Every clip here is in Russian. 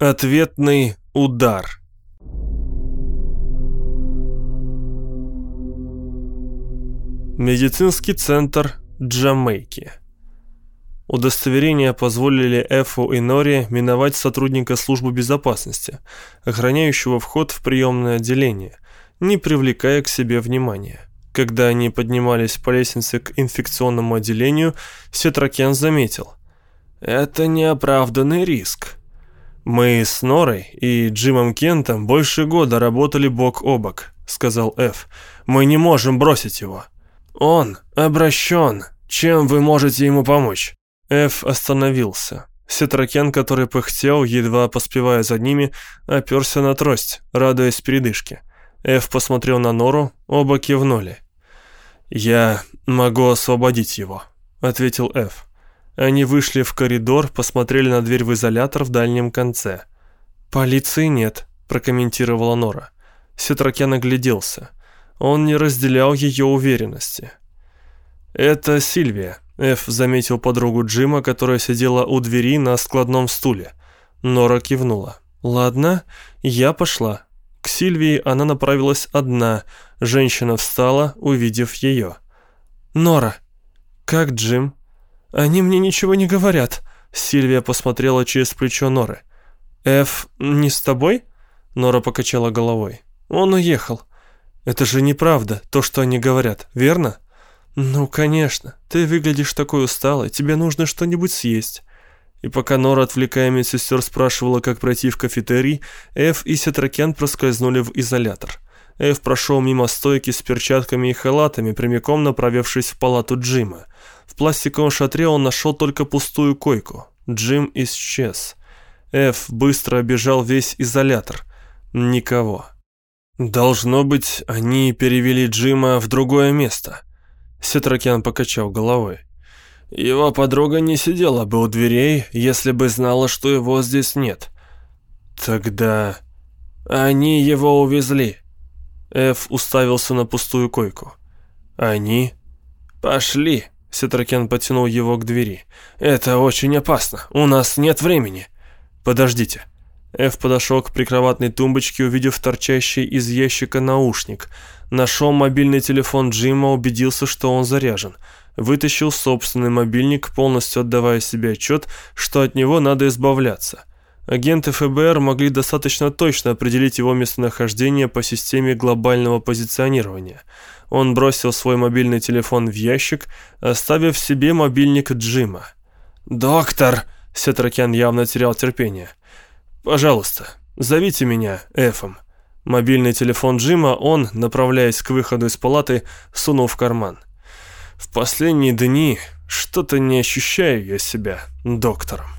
Ответный удар. Медицинский центр Джамайки. Удостоверения позволили Эфу и Нори миновать сотрудника службы безопасности, охраняющего вход в приемное отделение, не привлекая к себе внимания. Когда они поднимались по лестнице к инфекционному отделению, Сетракен заметил. «Это неоправданный риск. Мы с Норой и Джимом Кентом больше года работали бок о бок», — сказал Эф. «Мы не можем бросить его. Он обращен. Чем вы можете ему помочь?» Эф остановился. Сетракен, который пыхтел, едва поспевая за ними, оперся на трость, радуясь передышке. Эф посмотрел на Нору, оба кивнули. «Я могу освободить его», — ответил Эф. Они вышли в коридор, посмотрели на дверь в изолятор в дальнем конце. «Полиции нет», — прокомментировала Нора. Сетракен огляделся. Он не разделял ее уверенности. «Это Сильвия», — Эф заметил подругу Джима, которая сидела у двери на складном стуле. Нора кивнула. «Ладно, я пошла». К Сильвии она направилась одна. Женщина встала, увидев ее. «Нора, как Джим?» «Они мне ничего не говорят», — Сильвия посмотрела через плечо Норы. «Эф не с тобой?» Нора покачала головой. «Он уехал». «Это же неправда, то, что они говорят, верно?» «Ну, конечно. Ты выглядишь такой усталой, тебе нужно что-нибудь съесть». И пока Нора, отвлекая медсестер, спрашивала, как пройти в кафетерий, Эф и Сетракен проскользнули в изолятор. Эф прошел мимо стойки с перчатками и халатами, прямиком направившись в палату Джима. В пластиковом шатре он нашел только пустую койку. Джим исчез. Эф быстро обежал весь изолятор. Никого. «Должно быть, они перевели Джима в другое место». Сетракян покачал головой. Его подруга не сидела бы у дверей, если бы знала, что его здесь нет. Тогда они его увезли. Эф уставился на пустую койку. Они пошли. Сетракен потянул его к двери. Это очень опасно. У нас нет времени. Подождите. Эф подошел к прикроватной тумбочке, увидев торчащий из ящика наушник. Нашел мобильный телефон Джима, убедился, что он заряжен вытащил собственный мобильник, полностью отдавая себе отчет, что от него надо избавляться. Агенты ФБР могли достаточно точно определить его местонахождение по системе глобального позиционирования. Он бросил свой мобильный телефон в ящик, оставив себе мобильник Джима. «Доктор!» — Сетракян явно терял терпение. «Пожалуйста, зовите меня Эфом». Мобильный телефон Джима он, направляясь к выходу из палаты, сунул в карман. В последние дни что-то не ощущаю я себя доктором.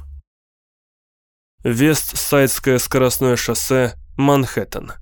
Вест-Сайдское скоростное шоссе, Манхэттен.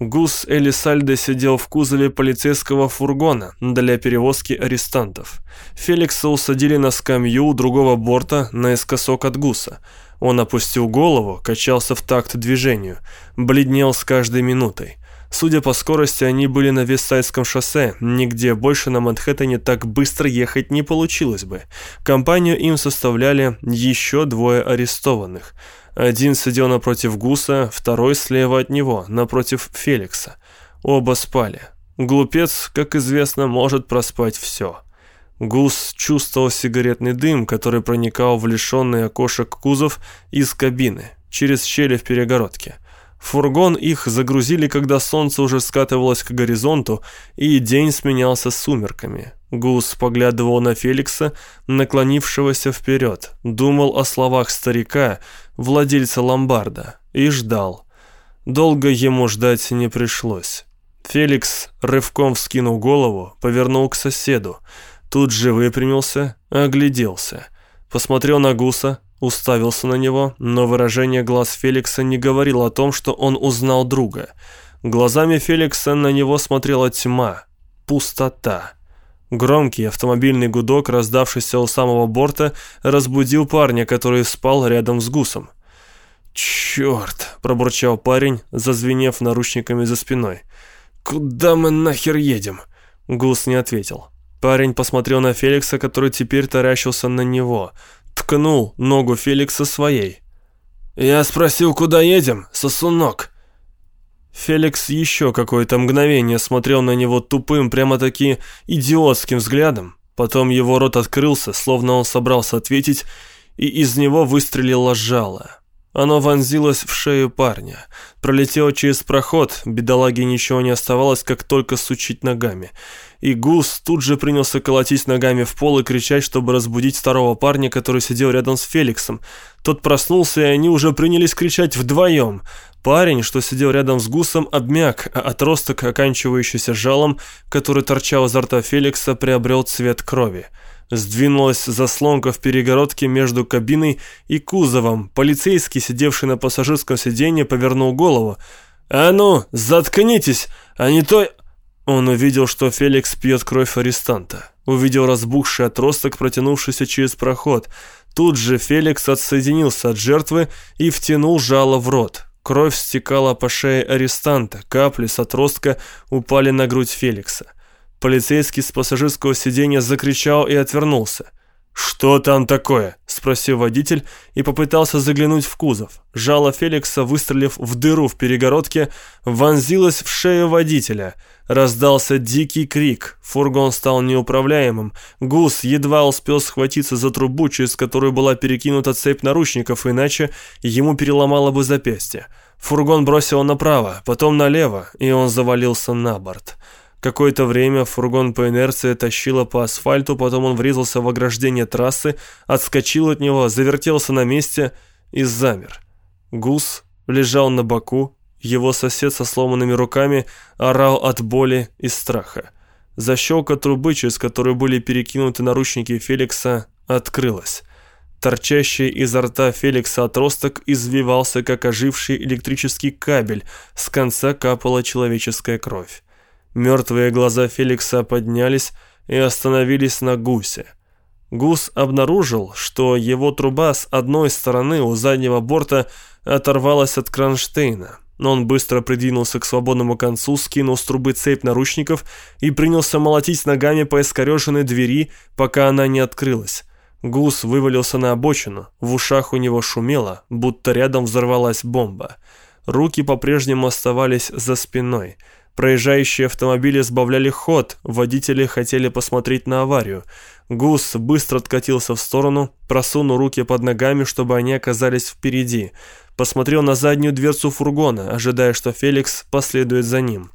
Гус Элисальдо сидел в кузове полицейского фургона для перевозки арестантов. Феликса усадили на скамью у другого борта наискосок от Гуса. Он опустил голову, качался в такт движению, бледнел с каждой минутой. Судя по скорости, они были на Вестсайдском шоссе. Нигде больше на Манхэттене так быстро ехать не получилось бы. Компанию им составляли еще двое арестованных. Один сидел напротив Гуса, второй слева от него, напротив Феликса. Оба спали. Глупец, как известно, может проспать все. Гус чувствовал сигаретный дым, который проникал в лишенный окошек кузов из кабины, через щели в перегородке. Фургон их загрузили, когда солнце уже скатывалось к горизонту, и день сменялся сумерками. Гус поглядывал на Феликса, наклонившегося вперед, думал о словах старика, владельца ломбарда, и ждал. Долго ему ждать не пришлось. Феликс рывком вскинул голову, повернул к соседу, тут же выпрямился, огляделся, посмотрел на Гуса, уставился на него, но выражение глаз Феликса не говорило о том, что он узнал друга. Глазами Феликса на него смотрела тьма, пустота. Громкий автомобильный гудок, раздавшийся у самого борта, разбудил парня, который спал рядом с гусом. «Черт!» – пробурчал парень, зазвенев наручниками за спиной. «Куда мы нахер едем?» Гус не ответил. Парень посмотрел на Феликса, который теперь таращился на него ткнул ногу Феликса своей. «Я спросил, куда едем, сосунок?» Феликс еще какое-то мгновение смотрел на него тупым, прямо-таки идиотским взглядом. Потом его рот открылся, словно он собрался ответить, и из него выстрелило жало. Оно вонзилось в шею парня. Пролетело через проход, бедолаге ничего не оставалось, как только сучить ногами. И Гус тут же принялся колотить ногами в пол и кричать, чтобы разбудить второго парня, который сидел рядом с Феликсом. Тот проснулся, и они уже принялись кричать вдвоем. Парень, что сидел рядом с Гусом, обмяк, а отросток, оканчивающийся жалом, который торчал изо рта Феликса, приобрел цвет крови. Сдвинулась заслонка в перегородке между кабиной и кузовом. Полицейский, сидевший на пассажирском сиденье, повернул голову. «А ну, заткнитесь, а не то...» Он увидел, что Феликс пьет кровь арестанта. Увидел разбухший отросток, протянувшийся через проход. Тут же Феликс отсоединился от жертвы и втянул жало в рот. Кровь стекала по шее арестанта, капли с отростка упали на грудь Феликса. Полицейский с пассажирского сиденья закричал и отвернулся. «Что там такое?» – спросил водитель и попытался заглянуть в кузов. Жало Феликса, выстрелив в дыру в перегородке, вонзилось в шею водителя. Раздался дикий крик. Фургон стал неуправляемым. Гус едва успел схватиться за трубу, через которую была перекинута цепь наручников, иначе ему переломало бы запястье. Фургон бросил направо, потом налево, и он завалился на борт. Какое-то время фургон по инерции тащило по асфальту, потом он врезался в ограждение трассы, отскочил от него, завертелся на месте и замер. Гус лежал на боку, его сосед со сломанными руками орал от боли и страха. Защелка трубы, через которую были перекинуты наручники Феликса, открылась. Торчащий изо рта Феликса отросток извивался, как оживший электрический кабель, с конца капала человеческая кровь. Мертвые глаза Феликса поднялись и остановились на гусе. Гус обнаружил, что его труба с одной стороны у заднего борта оторвалась от кронштейна. Но он быстро придвинулся к свободному концу, скинул с трубы цепь наручников и принялся молотить ногами по искореженной двери, пока она не открылась. Гус вывалился на обочину, в ушах у него шумело, будто рядом взорвалась бомба. Руки по-прежнему оставались за спиной – Проезжающие автомобили сбавляли ход, водители хотели посмотреть на аварию. Гус быстро откатился в сторону, просунул руки под ногами, чтобы они оказались впереди. Посмотрел на заднюю дверцу фургона, ожидая, что Феликс последует за ним.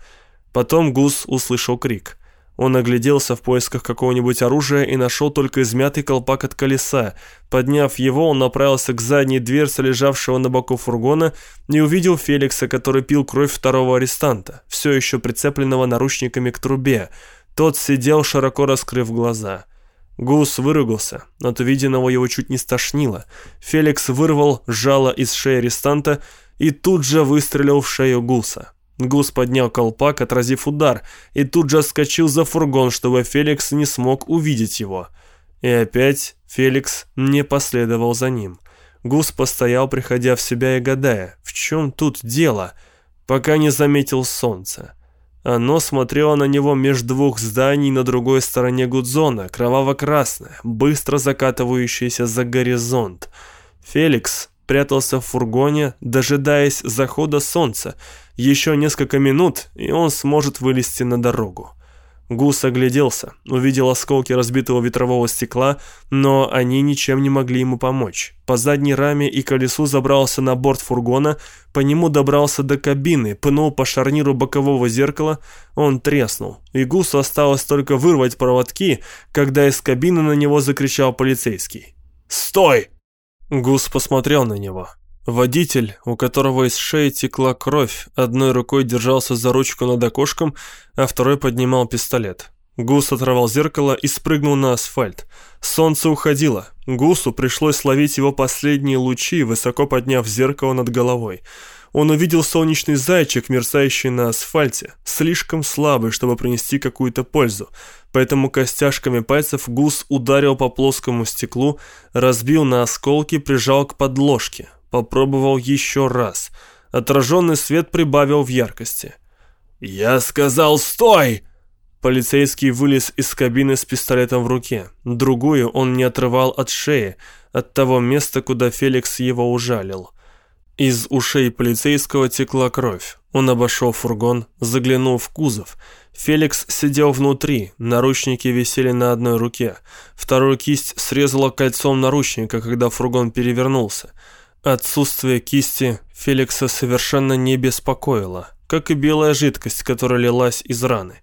Потом Гус услышал крик. Он огляделся в поисках какого-нибудь оружия и нашел только измятый колпак от колеса. Подняв его, он направился к задней дверце лежавшего на боку фургона и увидел Феликса, который пил кровь второго арестанта, все еще прицепленного наручниками к трубе. Тот сидел, широко раскрыв глаза. Гус выругался, от увиденного его чуть не стошнило. Феликс вырвал жало из шеи арестанта и тут же выстрелил в шею Гуса. Гус поднял колпак, отразив удар, и тут же отскочил за фургон, чтобы Феликс не смог увидеть его. И опять Феликс не последовал за ним. Гус постоял, приходя в себя и гадая, в чем тут дело, пока не заметил солнце. Оно смотрело на него между двух зданий на другой стороне Гудзона, кроваво-красное, быстро закатывающееся за горизонт. Феликс прятался в фургоне, дожидаясь захода солнца, еще несколько минут, и он сможет вылезти на дорогу. Гус огляделся, увидел осколки разбитого ветрового стекла, но они ничем не могли ему помочь. По задней раме и колесу забрался на борт фургона, по нему добрался до кабины, пнул по шарниру бокового зеркала, он треснул. И Гусу осталось только вырвать проводки, когда из кабины на него закричал полицейский. «Стой!» Гус посмотрел на него. Водитель, у которого из шеи текла кровь, одной рукой держался за ручку над окошком, а второй поднимал пистолет. Гус оторвал зеркало и спрыгнул на асфальт. Солнце уходило. Гусу пришлось ловить его последние лучи, высоко подняв зеркало над головой. Он увидел солнечный зайчик, мерцающий на асфальте, слишком слабый, чтобы принести какую-то пользу. Поэтому костяшками пальцев Гус ударил по плоскому стеклу, разбил на осколки, прижал к подложке. Попробовал еще раз. Отраженный свет прибавил в яркости. «Я сказал, стой!» Полицейский вылез из кабины с пистолетом в руке. Другую он не отрывал от шеи, от того места, куда Феликс его ужалил. Из ушей полицейского текла кровь. Он обошел фургон, заглянул в кузов. Феликс сидел внутри, наручники висели на одной руке. Вторую кисть срезала кольцом наручника, когда фургон перевернулся. Отсутствие кисти Феликса совершенно не беспокоило, как и белая жидкость, которая лилась из раны.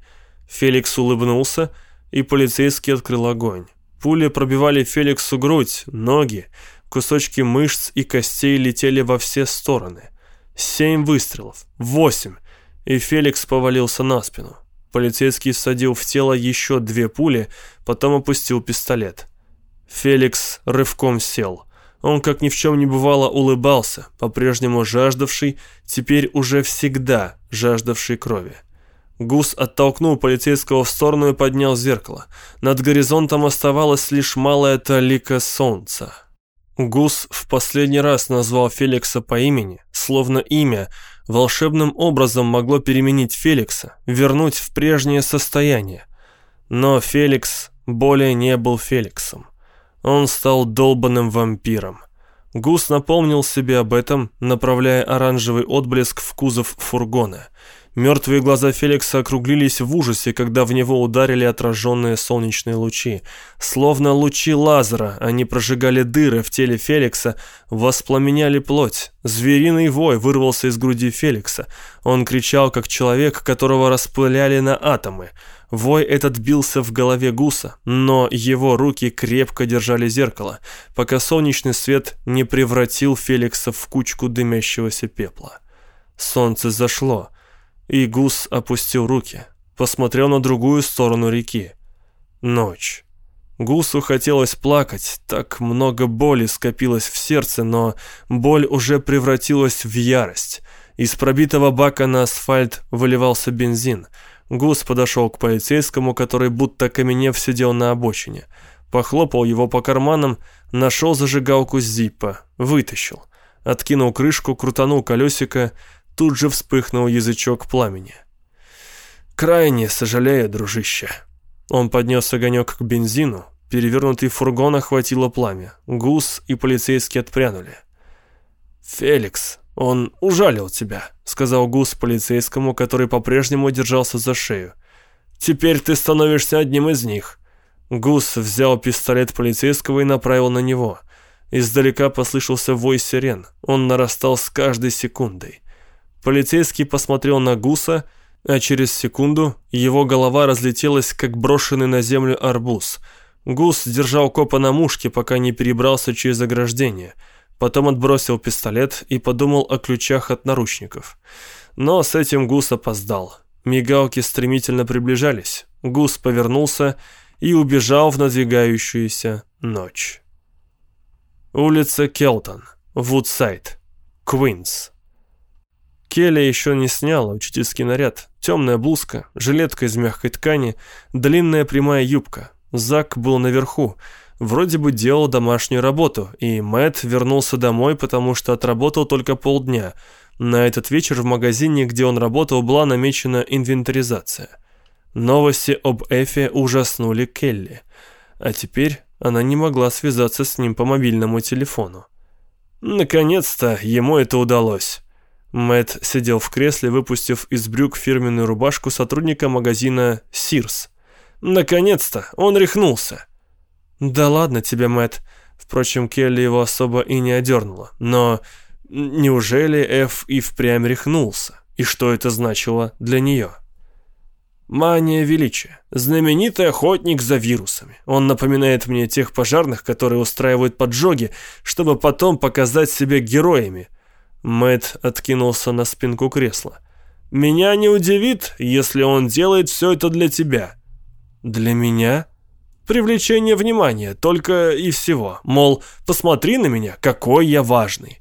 Феликс улыбнулся, и полицейский открыл огонь. Пули пробивали Феликсу грудь, ноги, кусочки мышц и костей летели во все стороны. Семь выстрелов, восемь, и Феликс повалился на спину. Полицейский всадил в тело еще две пули, потом опустил пистолет. Феликс рывком сел. Он, как ни в чем не бывало, улыбался, по-прежнему жаждавший, теперь уже всегда жаждавший крови. Гус оттолкнул полицейского в сторону и поднял зеркало. Над горизонтом оставалась лишь малая талика солнца. Гус в последний раз назвал Феликса по имени, словно имя волшебным образом могло переменить Феликса, вернуть в прежнее состояние. Но Феликс более не был Феликсом. Он стал долбанным вампиром. Гус напомнил себе об этом, направляя оранжевый отблеск в кузов фургона. Мертвые глаза Феликса округлились в ужасе, когда в него ударили отраженные солнечные лучи. Словно лучи лазера, они прожигали дыры в теле Феликса, воспламеняли плоть. Звериный вой вырвался из груди Феликса. Он кричал, как человек, которого распыляли на атомы. Вой этот бился в голове гуса, но его руки крепко держали зеркало, пока солнечный свет не превратил Феликса в кучку дымящегося пепла. Солнце зашло, и гус опустил руки, посмотрел на другую сторону реки. Ночь. Гусу хотелось плакать, так много боли скопилось в сердце, но боль уже превратилась в ярость. Из пробитого бака на асфальт выливался бензин – Гус подошел к полицейскому, который будто каменев сидел на обочине. Похлопал его по карманам, нашел зажигалку Зиппа, вытащил. Откинул крышку, крутанул колесико, тут же вспыхнул язычок пламени. «Крайне сожалею, дружище». Он поднес огонек к бензину, перевернутый фургон охватило пламя. Гус и полицейский отпрянули. «Феликс», «Он ужалил тебя», — сказал Гус полицейскому, который по-прежнему держался за шею. «Теперь ты становишься одним из них». Гус взял пистолет полицейского и направил на него. Издалека послышался вой сирен. Он нарастал с каждой секундой. Полицейский посмотрел на Гуса, а через секунду его голова разлетелась, как брошенный на землю арбуз. Гус держал копа на мушке, пока не перебрался через ограждение — Потом отбросил пистолет и подумал о ключах от наручников. Но с этим Гус опоздал. Мигалки стремительно приближались. Гус повернулся и убежал в надвигающуюся ночь. Улица Келтон, Вудсайд, Квинс. Келли еще не сняла учительский наряд. Темная блузка, жилетка из мягкой ткани, длинная прямая юбка. Зак был наверху, вроде бы делал домашнюю работу, и Мэтт вернулся домой, потому что отработал только полдня. На этот вечер в магазине, где он работал, была намечена инвентаризация. Новости об Эфе ужаснули Келли. А теперь она не могла связаться с ним по мобильному телефону. Наконец-то ему это удалось. Мэтт сидел в кресле, выпустив из брюк фирменную рубашку сотрудника магазина «Сирс». Наконец-то он рехнулся. «Да ладно тебе, Мэт. Впрочем, Келли его особо и не одернула. Но неужели Эф и впрямь рехнулся? И что это значило для нее? Мания величия. Знаменитый охотник за вирусами. Он напоминает мне тех пожарных, которые устраивают поджоги, чтобы потом показать себя героями. Мэт откинулся на спинку кресла. «Меня не удивит, если он делает все это для тебя». «Для меня?» Привлечение внимания, только и всего. Мол, посмотри на меня, какой я важный.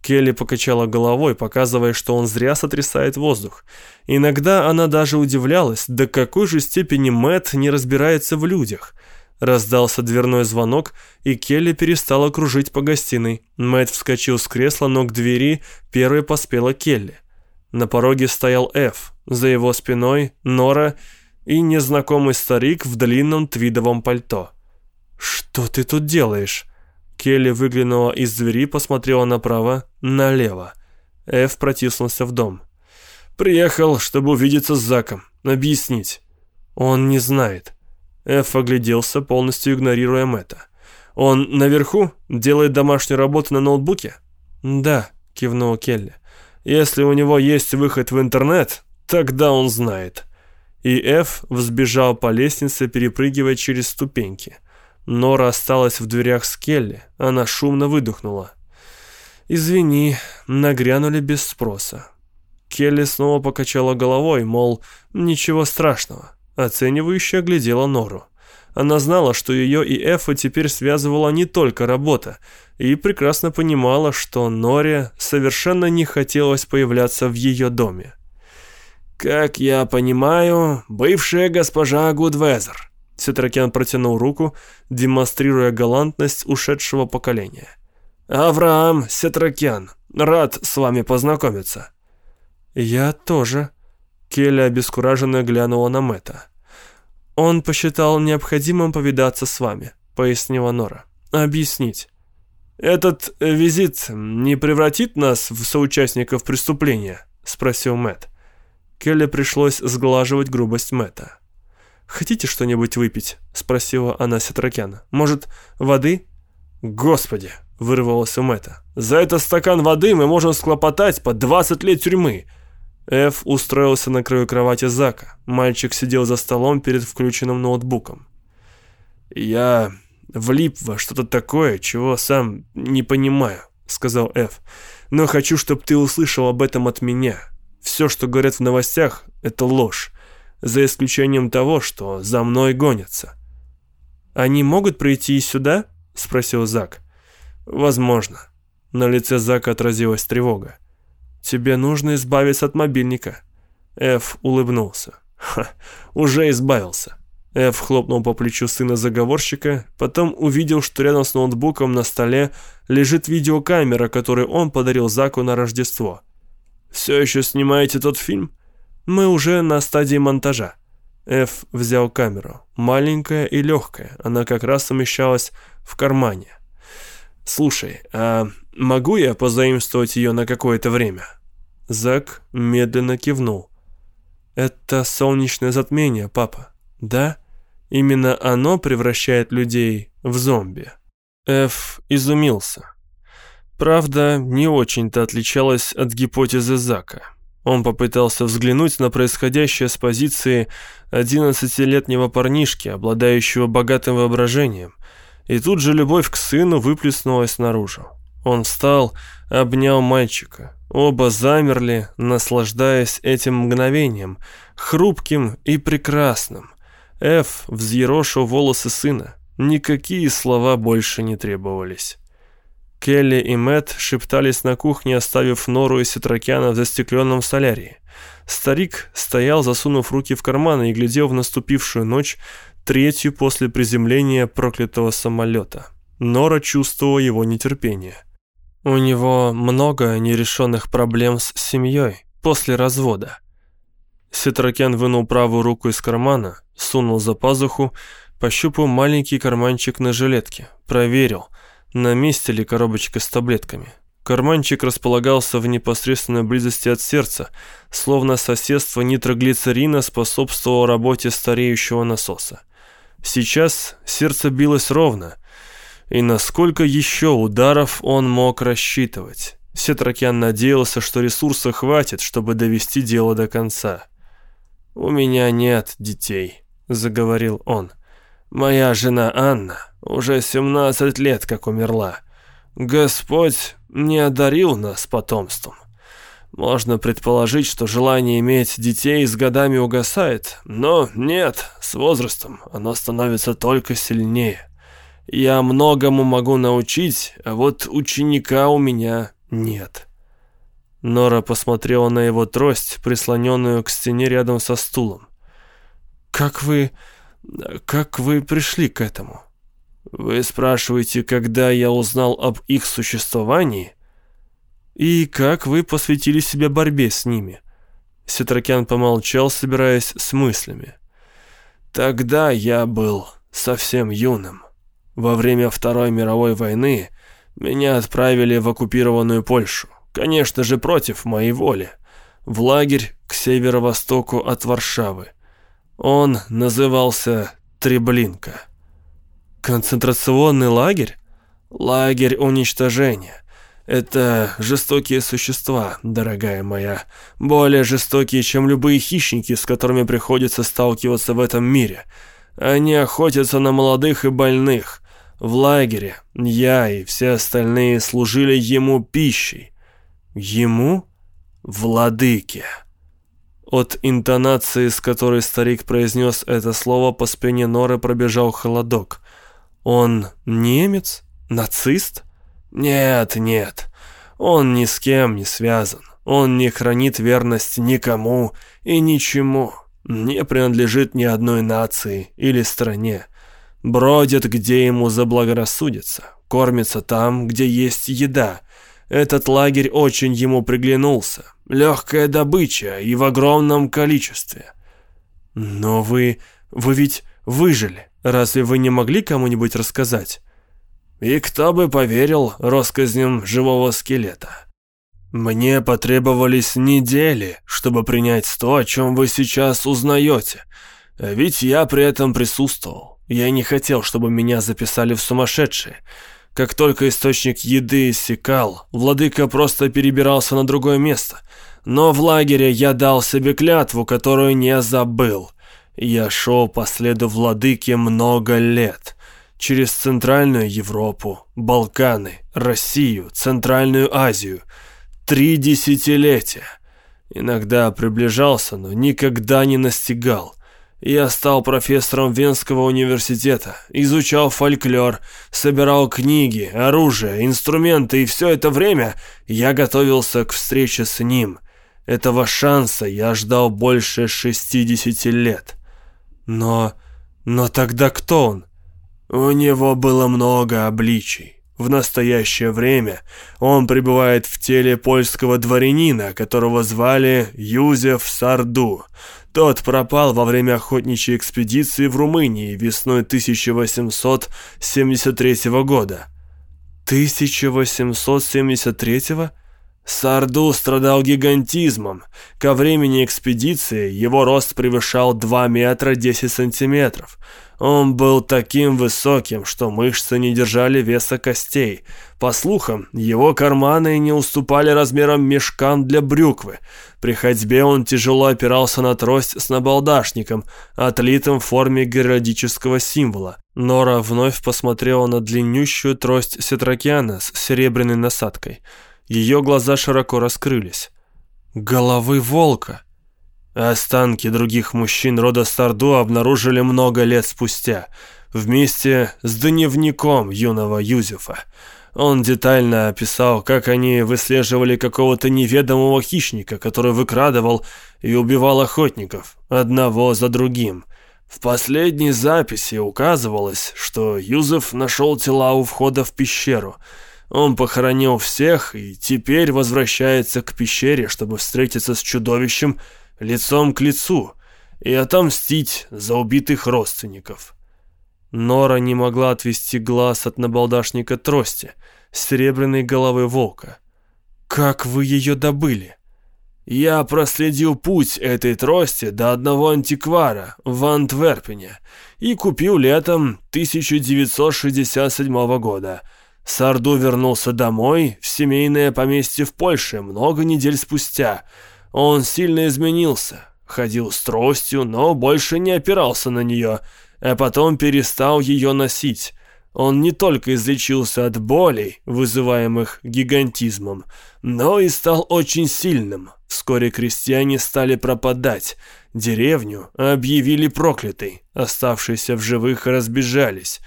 Келли покачала головой, показывая, что он зря сотрясает воздух. Иногда она даже удивлялась, до какой же степени Мэт не разбирается в людях. Раздался дверной звонок, и Келли перестала кружить по гостиной. Мэт вскочил с кресла, но к двери первой поспела Келли. На пороге стоял Эф, за его спиной Нора и незнакомый старик в длинном твидовом пальто. «Что ты тут делаешь?» Келли выглянула из двери, посмотрела направо, налево. Эф протиснулся в дом. «Приехал, чтобы увидеться с Заком. Объяснить». «Он не знает». Эф огляделся, полностью игнорируя Мэтта. «Он наверху? Делает домашнюю работу на ноутбуке?» «Да», — кивнул Келли. «Если у него есть выход в интернет, тогда он знает». И Эф взбежал по лестнице, перепрыгивая через ступеньки. Нора осталась в дверях с Келли. Она шумно выдохнула. «Извини, нагрянули без спроса». Келли снова покачала головой, мол, ничего страшного. Оценивающе оглядела Нору. Она знала, что ее и Эфа теперь связывала не только работа, и прекрасно понимала, что Норе совершенно не хотелось появляться в ее доме. «Как я понимаю, бывшая госпожа Гудвезер», Сетракян протянул руку, демонстрируя галантность ушедшего поколения. «Авраам Сетракян, рад с вами познакомиться». «Я тоже», — Келли обескураженно глянула на Мэтта. «Он посчитал необходимым повидаться с вами», — пояснила Нора. «Объяснить». «Этот визит не превратит нас в соучастников преступления?» — спросил Мэтт. Келли пришлось сглаживать грубость Мэтта. «Хотите что-нибудь выпить?» — спросила она Сетракяна. «Может, воды?» «Господи!» — вырвалось у Мэтта. «За этот стакан воды мы можем склопотать по 20 лет тюрьмы!» Эф устроился на краю кровати Зака. Мальчик сидел за столом перед включенным ноутбуком. «Я влип во что-то такое, чего сам не понимаю», — сказал Эф. «Но хочу, чтобы ты услышал об этом от меня. Все, что говорят в новостях, — это ложь за исключением того, что за мной гонятся. «Они могут прийти сюда?» — спросил Зак. «Возможно». На лице Зака отразилась тревога. «Тебе нужно избавиться от мобильника». Эф улыбнулся. «Ха, уже избавился». Эф хлопнул по плечу сына заговорщика, потом увидел, что рядом с ноутбуком на столе лежит видеокамера, которую он подарил Заку на Рождество. «Все еще снимаете тот фильм?» Мы уже на стадии монтажа. Эф взял камеру. Маленькая и легкая. Она как раз умещалась в кармане. «Слушай, а могу я позаимствовать ее на какое-то время?» Зак медленно кивнул. «Это солнечное затмение, папа. Да? Именно оно превращает людей в зомби». Эф изумился. Правда, не очень-то отличалась от гипотезы Зака. Он попытался взглянуть на происходящее с позиции 11-летнего парнишки, обладающего богатым воображением. И тут же любовь к сыну выплеснулась наружу. Он встал, обнял мальчика. Оба замерли, наслаждаясь этим мгновением, хрупким и прекрасным. Эф взъерошил волосы сына. Никакие слова больше не требовались. Келли и Мэтт шептались на кухне, оставив Нору и Сетракяна в застекленном солярии. Старик стоял, засунув руки в карманы и глядел в наступившую ночь, третью после приземления проклятого самолета. Нора чувствовала его нетерпение. У него много нерешенных проблем с семьей после развода. Сетракен вынул правую руку из кармана, сунул за пазуху, пощупал маленький карманчик на жилетке, проверил – на месте ли коробочка с таблетками. Карманчик располагался в непосредственной близости от сердца, словно соседство нитроглицерина способствовало работе стареющего насоса. Сейчас сердце билось ровно, и насколько еще ударов он мог рассчитывать. Сетракян надеялся, что ресурса хватит, чтобы довести дело до конца. «У меня нет детей», — заговорил он. «Моя жена Анна уже 17 лет как умерла. Господь не одарил нас потомством. Можно предположить, что желание иметь детей с годами угасает, но нет, с возрастом оно становится только сильнее. Я многому могу научить, а вот ученика у меня нет». Нора посмотрела на его трость, прислоненную к стене рядом со стулом. «Как вы... как вы пришли к этому?» Вы спрашиваете, когда я узнал об их существовании? И как вы посвятили себя борьбе с ними? Сетракян помолчал, собираясь с мыслями. Тогда я был совсем юным. Во время Второй мировой войны меня отправили в оккупированную Польшу. Конечно же, против моей воли. В лагерь к северо-востоку от Варшавы. Он назывался Треблинка. Концентрационный лагерь? Лагерь уничтожения. Это жестокие существа, дорогая моя. Более жестокие, чем любые хищники, с которыми приходится сталкиваться в этом мире. Они охотятся на молодых и больных. В лагере я и все остальные служили ему пищей. Ему? Владыке. От интонации, с которой старик произнес это слово, по спине Норы пробежал холодок. Он немец? Нацист? Нет, нет. Он ни с кем не связан. Он не хранит верность никому и ничему. Не принадлежит ни одной нации или стране. Бродит, где ему заблагорассудится. Кормится там, где есть еда. Этот лагерь очень ему приглянулся. Легкая добыча и в огромном количестве. Но вы... вы ведь выжили. Разве вы не могли кому-нибудь рассказать? И кто бы поверил россказням живого скелета? Мне потребовались недели, чтобы принять то, о чем вы сейчас узнаете. Ведь я при этом присутствовал. Я не хотел, чтобы меня записали в сумасшедшие. Как только источник еды иссякал, владыка просто перебирался на другое место. Но в лагере я дал себе клятву, которую не забыл. Я шел по следу владыки много лет. Через Центральную Европу, Балканы, Россию, Центральную Азию. Три десятилетия. Иногда приближался, но никогда не настигал. Я стал профессором Венского университета, изучал фольклор, собирал книги, оружие, инструменты, и все это время я готовился к встрече с ним. Этого шанса я ждал больше 60 лет. Но... но тогда кто он? У него было много обличий. В настоящее время он пребывает в теле польского дворянина, которого звали Юзеф Сарду. Тот пропал во время охотничьей экспедиции в Румынии весной 1873 года. 1873 -го? Сарду страдал гигантизмом. Ко времени экспедиции его рост превышал 2 метра 10 сантиметров. Он был таким высоким, что мышцы не держали веса костей. По слухам, его карманы не уступали размерам мешкам для брюквы. При ходьбе он тяжело опирался на трость с набалдашником, отлитым в форме геральдического символа. Нора вновь посмотрела на длиннющую трость Сетракиана с серебряной насадкой. Ее глаза широко раскрылись. «Головы волка!» Останки других мужчин рода Старду обнаружили много лет спустя, вместе с дневником юного Юзефа. Он детально описал, как они выслеживали какого-то неведомого хищника, который выкрадывал и убивал охотников, одного за другим. В последней записи указывалось, что Юзеф нашел тела у входа в пещеру. Он похоронил всех и теперь возвращается к пещере, чтобы встретиться с чудовищем, лицом к лицу и отомстить за убитых родственников. Нора не могла отвести глаз от набалдашника трости, серебряной головы волка. «Как вы ее добыли?» «Я проследил путь этой трости до одного антиквара в Антверпене и купил летом 1967 года. Сарду вернулся домой в семейное поместье в Польше много недель спустя – он сильно изменился, ходил с тростью, но больше не опирался на нее, а потом перестал ее носить. Он не только излечился от болей, вызываемых гигантизмом, но и стал очень сильным. Вскоре крестьяне стали пропадать. Деревню объявили проклятой. Оставшиеся в живых разбежались.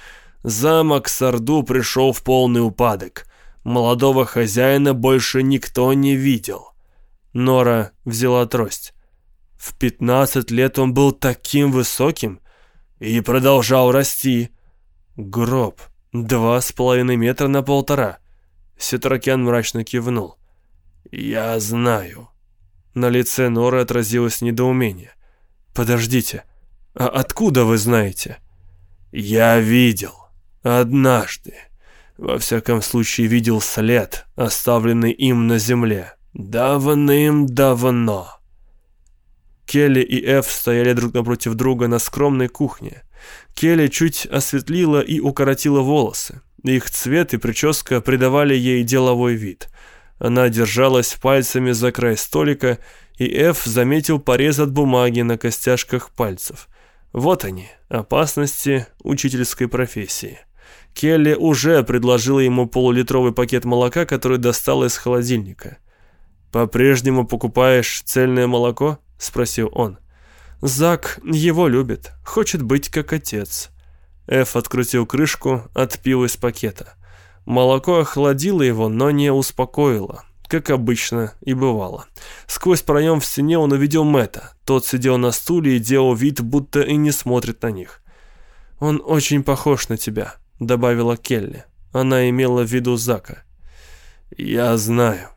Замок Сарду пришел в полный упадок. Молодого хозяина больше никто не видел. Нора взяла трость. В 15 лет он был таким высоким и продолжал расти. Гроб. Два с половиной метра на полтора. Сетракян мрачно кивнул. «Я знаю». На лице Норы отразилось недоумение. «Подождите, а откуда вы знаете?» «Я видел. Однажды. Во всяком случае, видел след, оставленный им на земле. Давным-давно. Келли и Эф стояли друг напротив друга на скромной кухне. Келли чуть осветлила и укоротила волосы. Их цвет и прическа придавали ей деловой вид. Она держалась пальцами за край столика, и Эф заметил порез от бумаги на костяшках пальцев. Вот они, опасности учительской профессии. Келли уже предложила ему полулитровый пакет молока, который достала из холодильника. «По-прежнему покупаешь цельное молоко?» – спросил он. «Зак его любит, хочет быть как отец». Эф открутил крышку, отпил из пакета. Молоко охладило его, но не успокоило, как обычно и бывало. Сквозь проем в стене он увидел Мэтта. Тот сидел на стуле и делал вид, будто и не смотрит на них. «Он очень похож на тебя», — добавила Келли. Она имела в виду Зака. «Я знаю.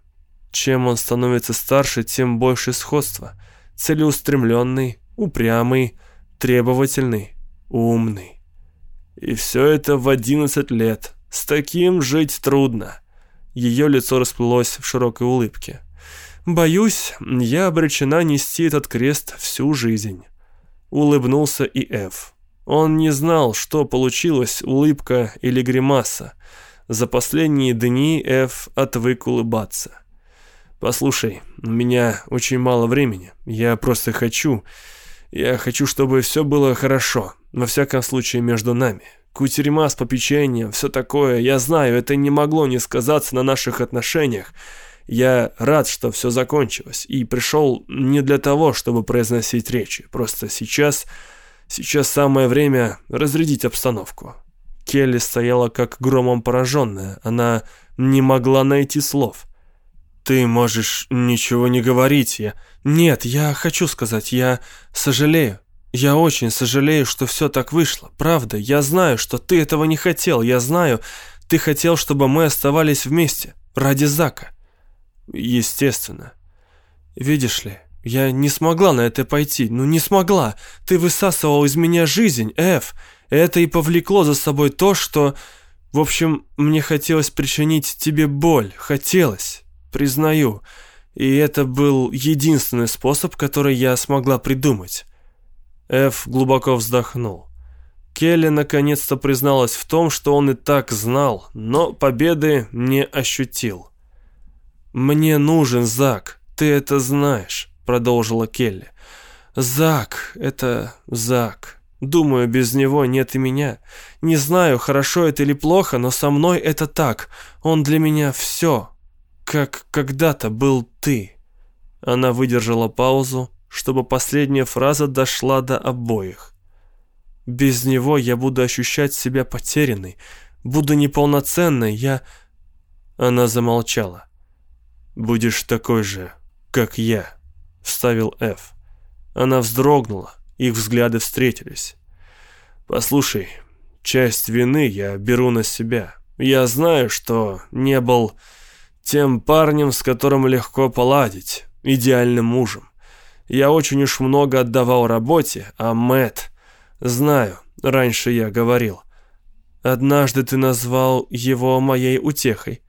Чем он становится старше, тем больше сходства. Целеустремленный, упрямый, требовательный, умный. И все это в одиннадцать лет. С таким жить трудно». Ее лицо расплылось в широкой улыбке. «Боюсь, я обречена нести этот крест всю жизнь». Улыбнулся и Эф. Он не знал, что получилось, улыбка или гримаса. За последние дни Эф отвык улыбаться. «Послушай, у меня очень мало времени. Я просто хочу... Я хочу, чтобы все было хорошо. Во всяком случае, между нами. Кутерьма с попечением, все такое. Я знаю, это не могло не сказаться на наших отношениях. Я рад, что все закончилось. И пришел не для того, чтобы произносить речи. Просто сейчас... Сейчас самое время разрядить обстановку. Келли стояла как громом пораженная. Она не могла найти слов. «Ты можешь ничего не говорить, я...» «Нет, я хочу сказать, я сожалею. Я очень сожалею, что все так вышло. Правда, я знаю, что ты этого не хотел. Я знаю, ты хотел, чтобы мы оставались вместе. Ради Зака». «Естественно. Видишь ли, я не смогла на это пойти. Ну, не смогла. Ты высасывал из меня жизнь, Эф. Это и повлекло за собой то, что... В общем, мне хотелось причинить тебе боль. Хотелось признаю. И это был единственный способ, который я смогла придумать. Эф глубоко вздохнул. Келли наконец-то призналась в том, что он и так знал, но победы не ощутил. «Мне нужен Зак, ты это знаешь», — продолжила Келли. «Зак, это Зак. Думаю, без него нет и меня. Не знаю, хорошо это или плохо, но со мной это так. Он для меня все, как когда-то был ты». Она выдержала паузу, чтобы последняя фраза дошла до обоих. «Без него я буду ощущать себя потерянной, буду неполноценной, я...» Она замолчала. «Будешь такой же, как я», — вставил Ф. Она вздрогнула, их взгляды встретились. «Послушай, часть вины я беру на себя. Я знаю, что не был тем парнем, с которым легко поладить, идеальным мужем. Я очень уж много отдавал работе, а Мэт, знаю, раньше я говорил. Однажды ты назвал его моей утехой.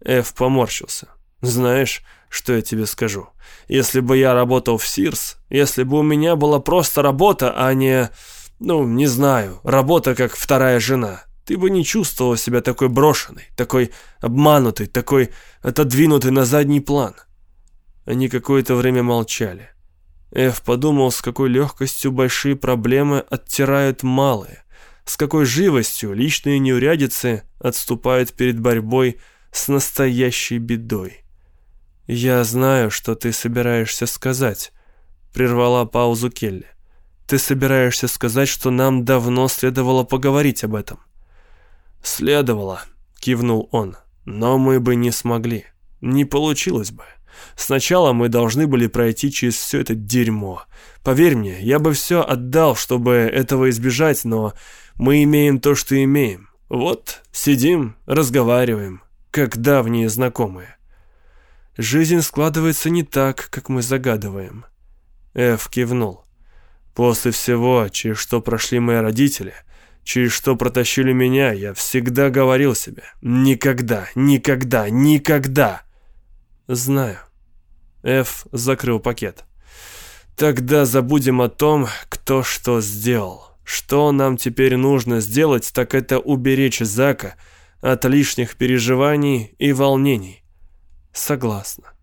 Эф поморщился. Знаешь, что я тебе скажу? Если бы я работал в Сирс, если бы у меня была просто работа, а не... Ну, не знаю, работа как вторая жена, ты бы не чувствовал себя такой брошенной, такой обманутой, такой отодвинутый на задний план. Они какое-то время молчали. Эф подумал, с какой легкостью большие проблемы оттирают малые, с какой живостью личные неурядицы отступают перед борьбой с настоящей бедой. «Я знаю, что ты собираешься сказать», — прервала паузу Келли. «Ты собираешься сказать, что нам давно следовало поговорить об этом». «Следовало», — кивнул он, — «но мы бы не смогли. Не получилось бы. Сначала мы должны были пройти через все это дерьмо. Поверь мне, я бы все отдал, чтобы этого избежать, но мы имеем то, что имеем. Вот, сидим, разговариваем, как давние знакомые. Жизнь складывается не так, как мы загадываем». Эф кивнул. «После всего, через что прошли мои родители, через что протащили меня, я всегда говорил себе «Никогда, никогда, никогда!» «Знаю». Эф закрыл пакет. «Тогда забудем о том, кто что сделал. Что нам теперь нужно сделать, так это уберечь Зака от лишних переживаний и волнений». «Согласна».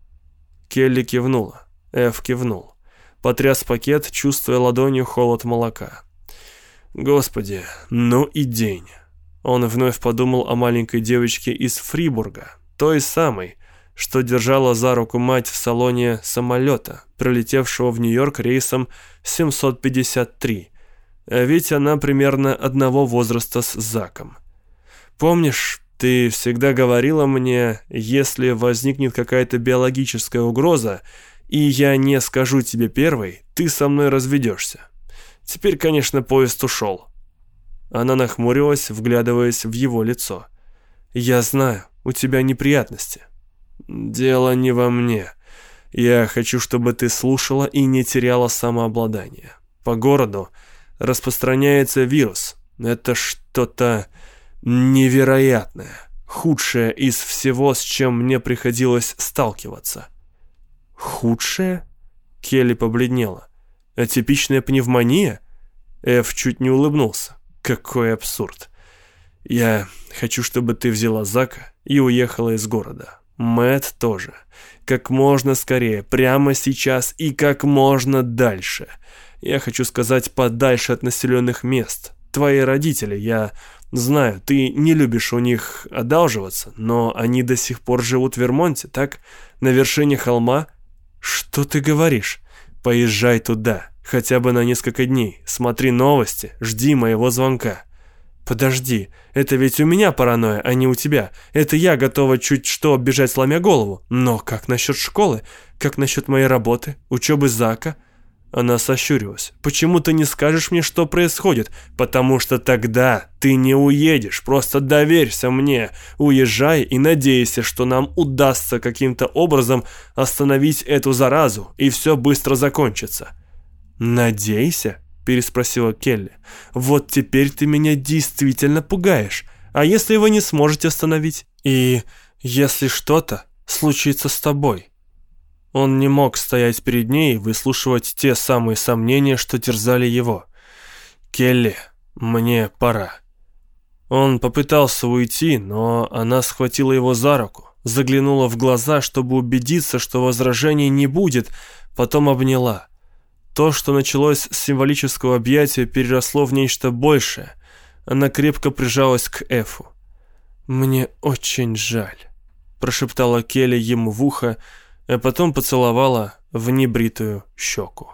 Келли кивнула. Эф кивнул. Потряс пакет, чувствуя ладонью холод молока. «Господи, ну и день!» Он вновь подумал о маленькой девочке из Фрибурга, той самой, что держала за руку мать в салоне самолета, прилетевшего в Нью-Йорк рейсом 753. А ведь она примерно одного возраста с Заком. «Помнишь, ты всегда говорила мне, если возникнет какая-то биологическая угроза, и я не скажу тебе первой, ты со мной разведешься. Теперь, конечно, поезд ушел». Она нахмурилась, вглядываясь в его лицо. «Я знаю, у тебя неприятности». «Дело не во мне. Я хочу, чтобы ты слушала и не теряла самообладание. По городу распространяется вирус. Это что-то невероятное, худшее из всего, с чем мне приходилось сталкиваться». «Худшее?» Келли побледнела. «Атипичная пневмония?» Эф чуть не улыбнулся. «Какой абсурд!» «Я хочу, чтобы ты взяла Зака и уехала из города. Мэт тоже. Как можно скорее, прямо сейчас и как можно дальше. Я хочу сказать, подальше от населенных мест. Твои родители, я знаю, ты не любишь у них одалживаться, но они до сих пор живут в Вермонте, так? На вершине холма? Что ты говоришь? Поезжай туда, хотя бы на несколько дней. Смотри новости, жди моего звонка. Подожди, это ведь у меня паранойя, а не у тебя. Это я готова чуть что бежать сломя голову. Но как насчет школы? Как насчет моей работы? Учебы Зака? Она сощурилась. «Почему ты не скажешь мне, что происходит? Потому что тогда ты не уедешь. Просто доверься мне. Уезжай и надейся, что нам удастся каким-то образом остановить эту заразу, и все быстро закончится». «Надейся?» – переспросила Келли. «Вот теперь ты меня действительно пугаешь. А если вы не сможете остановить? И если что-то случится с тобой?» Он не мог стоять перед ней и выслушивать те самые сомнения, что терзали его. «Келли, мне пора». Он попытался уйти, но она схватила его за руку, заглянула в глаза, чтобы убедиться, что возражений не будет, потом обняла. То, что началось с символического объятия, переросло в нечто большее. Она крепко прижалась к Эфу. «Мне очень жаль», – прошептала Келли ему в ухо, – а потом поцеловала в небритую щеку.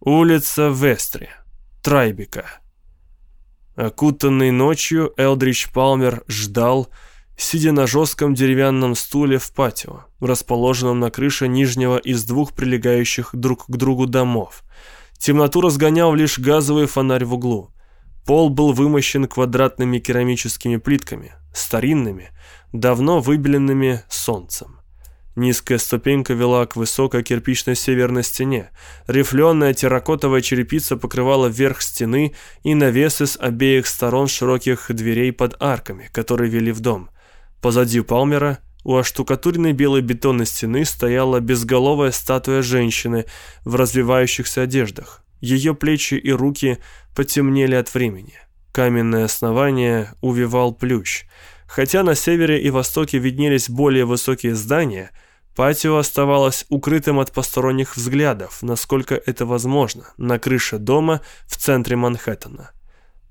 Улица Вестри, Трайбека. Окутанный ночью, Элдрич Палмер ждал, сидя на жестком деревянном стуле в патио, расположенном на крыше нижнего из двух прилегающих друг к другу домов. Темноту разгонял лишь газовый фонарь в углу. Пол был вымощен квадратными керамическими плитками, старинными, давно выбеленными солнцем. Низкая ступенька вела к высокой кирпичной северной стене. Рифленая терракотовая черепица покрывала верх стены и навесы с обеих сторон широких дверей под арками, которые вели в дом. Позади Палмера у оштукатуренной белой бетонной стены стояла безголовая статуя женщины в развивающихся одеждах. Ее плечи и руки потемнели от времени. Каменное основание увивал плющ. Хотя на севере и востоке виднелись более высокие здания – Патио оставалось укрытым от посторонних взглядов, насколько это возможно, на крыше дома в центре Манхэттена.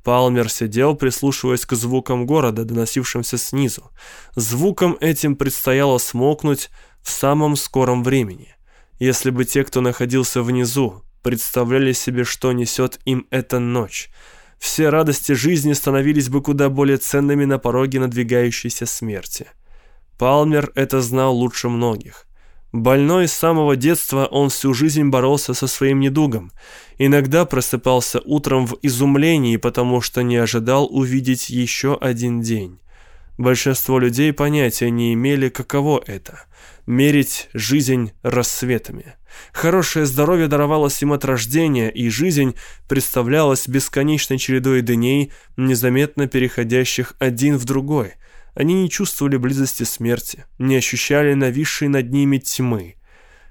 Палмер сидел, прислушиваясь к звукам города, доносившимся снизу. Звуком этим предстояло смолкнуть в самом скором времени. Если бы те, кто находился внизу, представляли себе, что несет им эта ночь, все радости жизни становились бы куда более ценными на пороге надвигающейся смерти. Палмер это знал лучше многих. Больной с самого детства, он всю жизнь боролся со своим недугом. Иногда просыпался утром в изумлении, потому что не ожидал увидеть еще один день. Большинство людей понятия не имели, каково это – мерить жизнь рассветами. Хорошее здоровье даровалось им от рождения, и жизнь представлялась бесконечной чередой дней, незаметно переходящих один в другой. Они не чувствовали близости смерти, не ощущали нависшей над ними тьмы.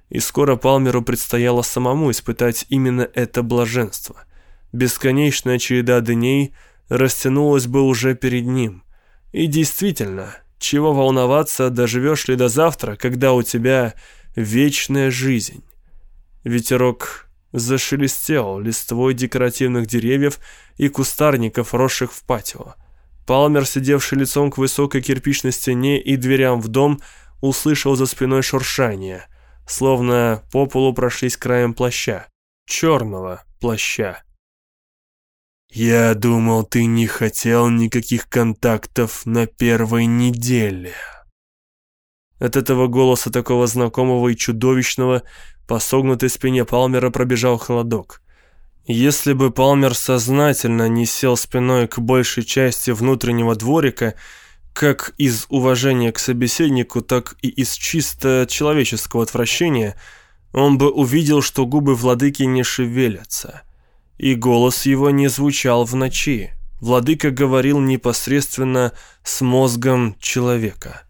И скоро Палмеру предстояло самому испытать именно это блаженство. Бесконечная череда дней растянулась бы уже перед ним. И действительно, чего волноваться, доживешь ли до завтра, когда у тебя вечная жизнь. Ветерок зашелестел листвой декоративных деревьев и кустарников, росших в патио. Палмер, сидевший лицом к высокой кирпичной стене и дверям в дом, услышал за спиной шуршание, словно по полу прошлись краем плаща. Черного плаща. «Я думал, ты не хотел никаких контактов на первой неделе». От этого голоса такого знакомого и чудовищного по согнутой спине Палмера пробежал холодок. Если бы Палмер сознательно не сел спиной к большей части внутреннего дворика, как из уважения к собеседнику, так и из чисто человеческого отвращения, он бы увидел, что губы владыки не шевелятся. И голос его не звучал в ночи. Владыка говорил непосредственно с мозгом человека.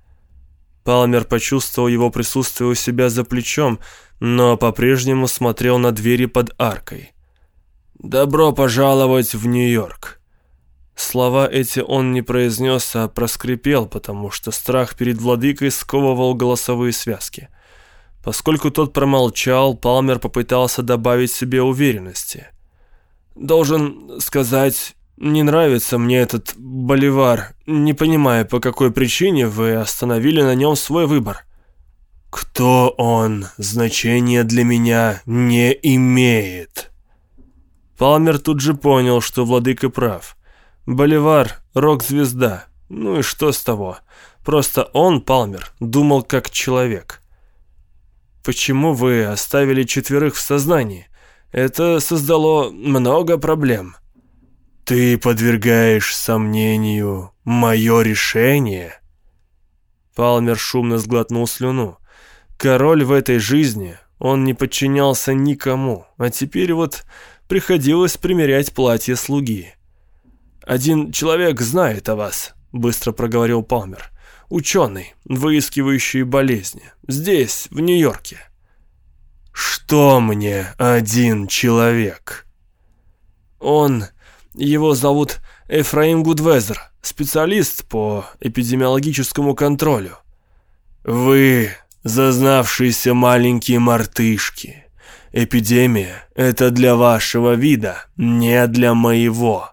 Палмер почувствовал его присутствие у себя за плечом, но по-прежнему смотрел на двери под аркой. «Добро пожаловать в Нью-Йорк». Слова эти он не произнес, а проскрипел, потому что страх перед владыкой сковывал голосовые связки. Поскольку тот промолчал, Палмер попытался добавить себе уверенности. «Должен сказать, не нравится мне этот боливар, не понимая, по какой причине вы остановили на нем свой выбор». «Кто он, значения для меня не имеет». Палмер тут же понял, что владыка прав. Боливар — рок-звезда. Ну и что с того? Просто он, Палмер, думал как человек. Почему вы оставили четверых в сознании? Это создало много проблем. «Ты подвергаешь сомнению мое решение?» Палмер шумно сглотнул слюну. Король в этой жизни, он не подчинялся никому, а теперь вот приходилось примерять платье слуги. «Один человек знает о вас», — быстро проговорил Палмер. «Ученый, выискивающий болезни. Здесь, в Нью-Йорке». «Что мне один человек?» «Он его зовут Эфраим Гудвезер, специалист по эпидемиологическому контролю. Вы зазнавшиеся маленькие мартышки. Эпидемия — это для вашего вида, не для моего.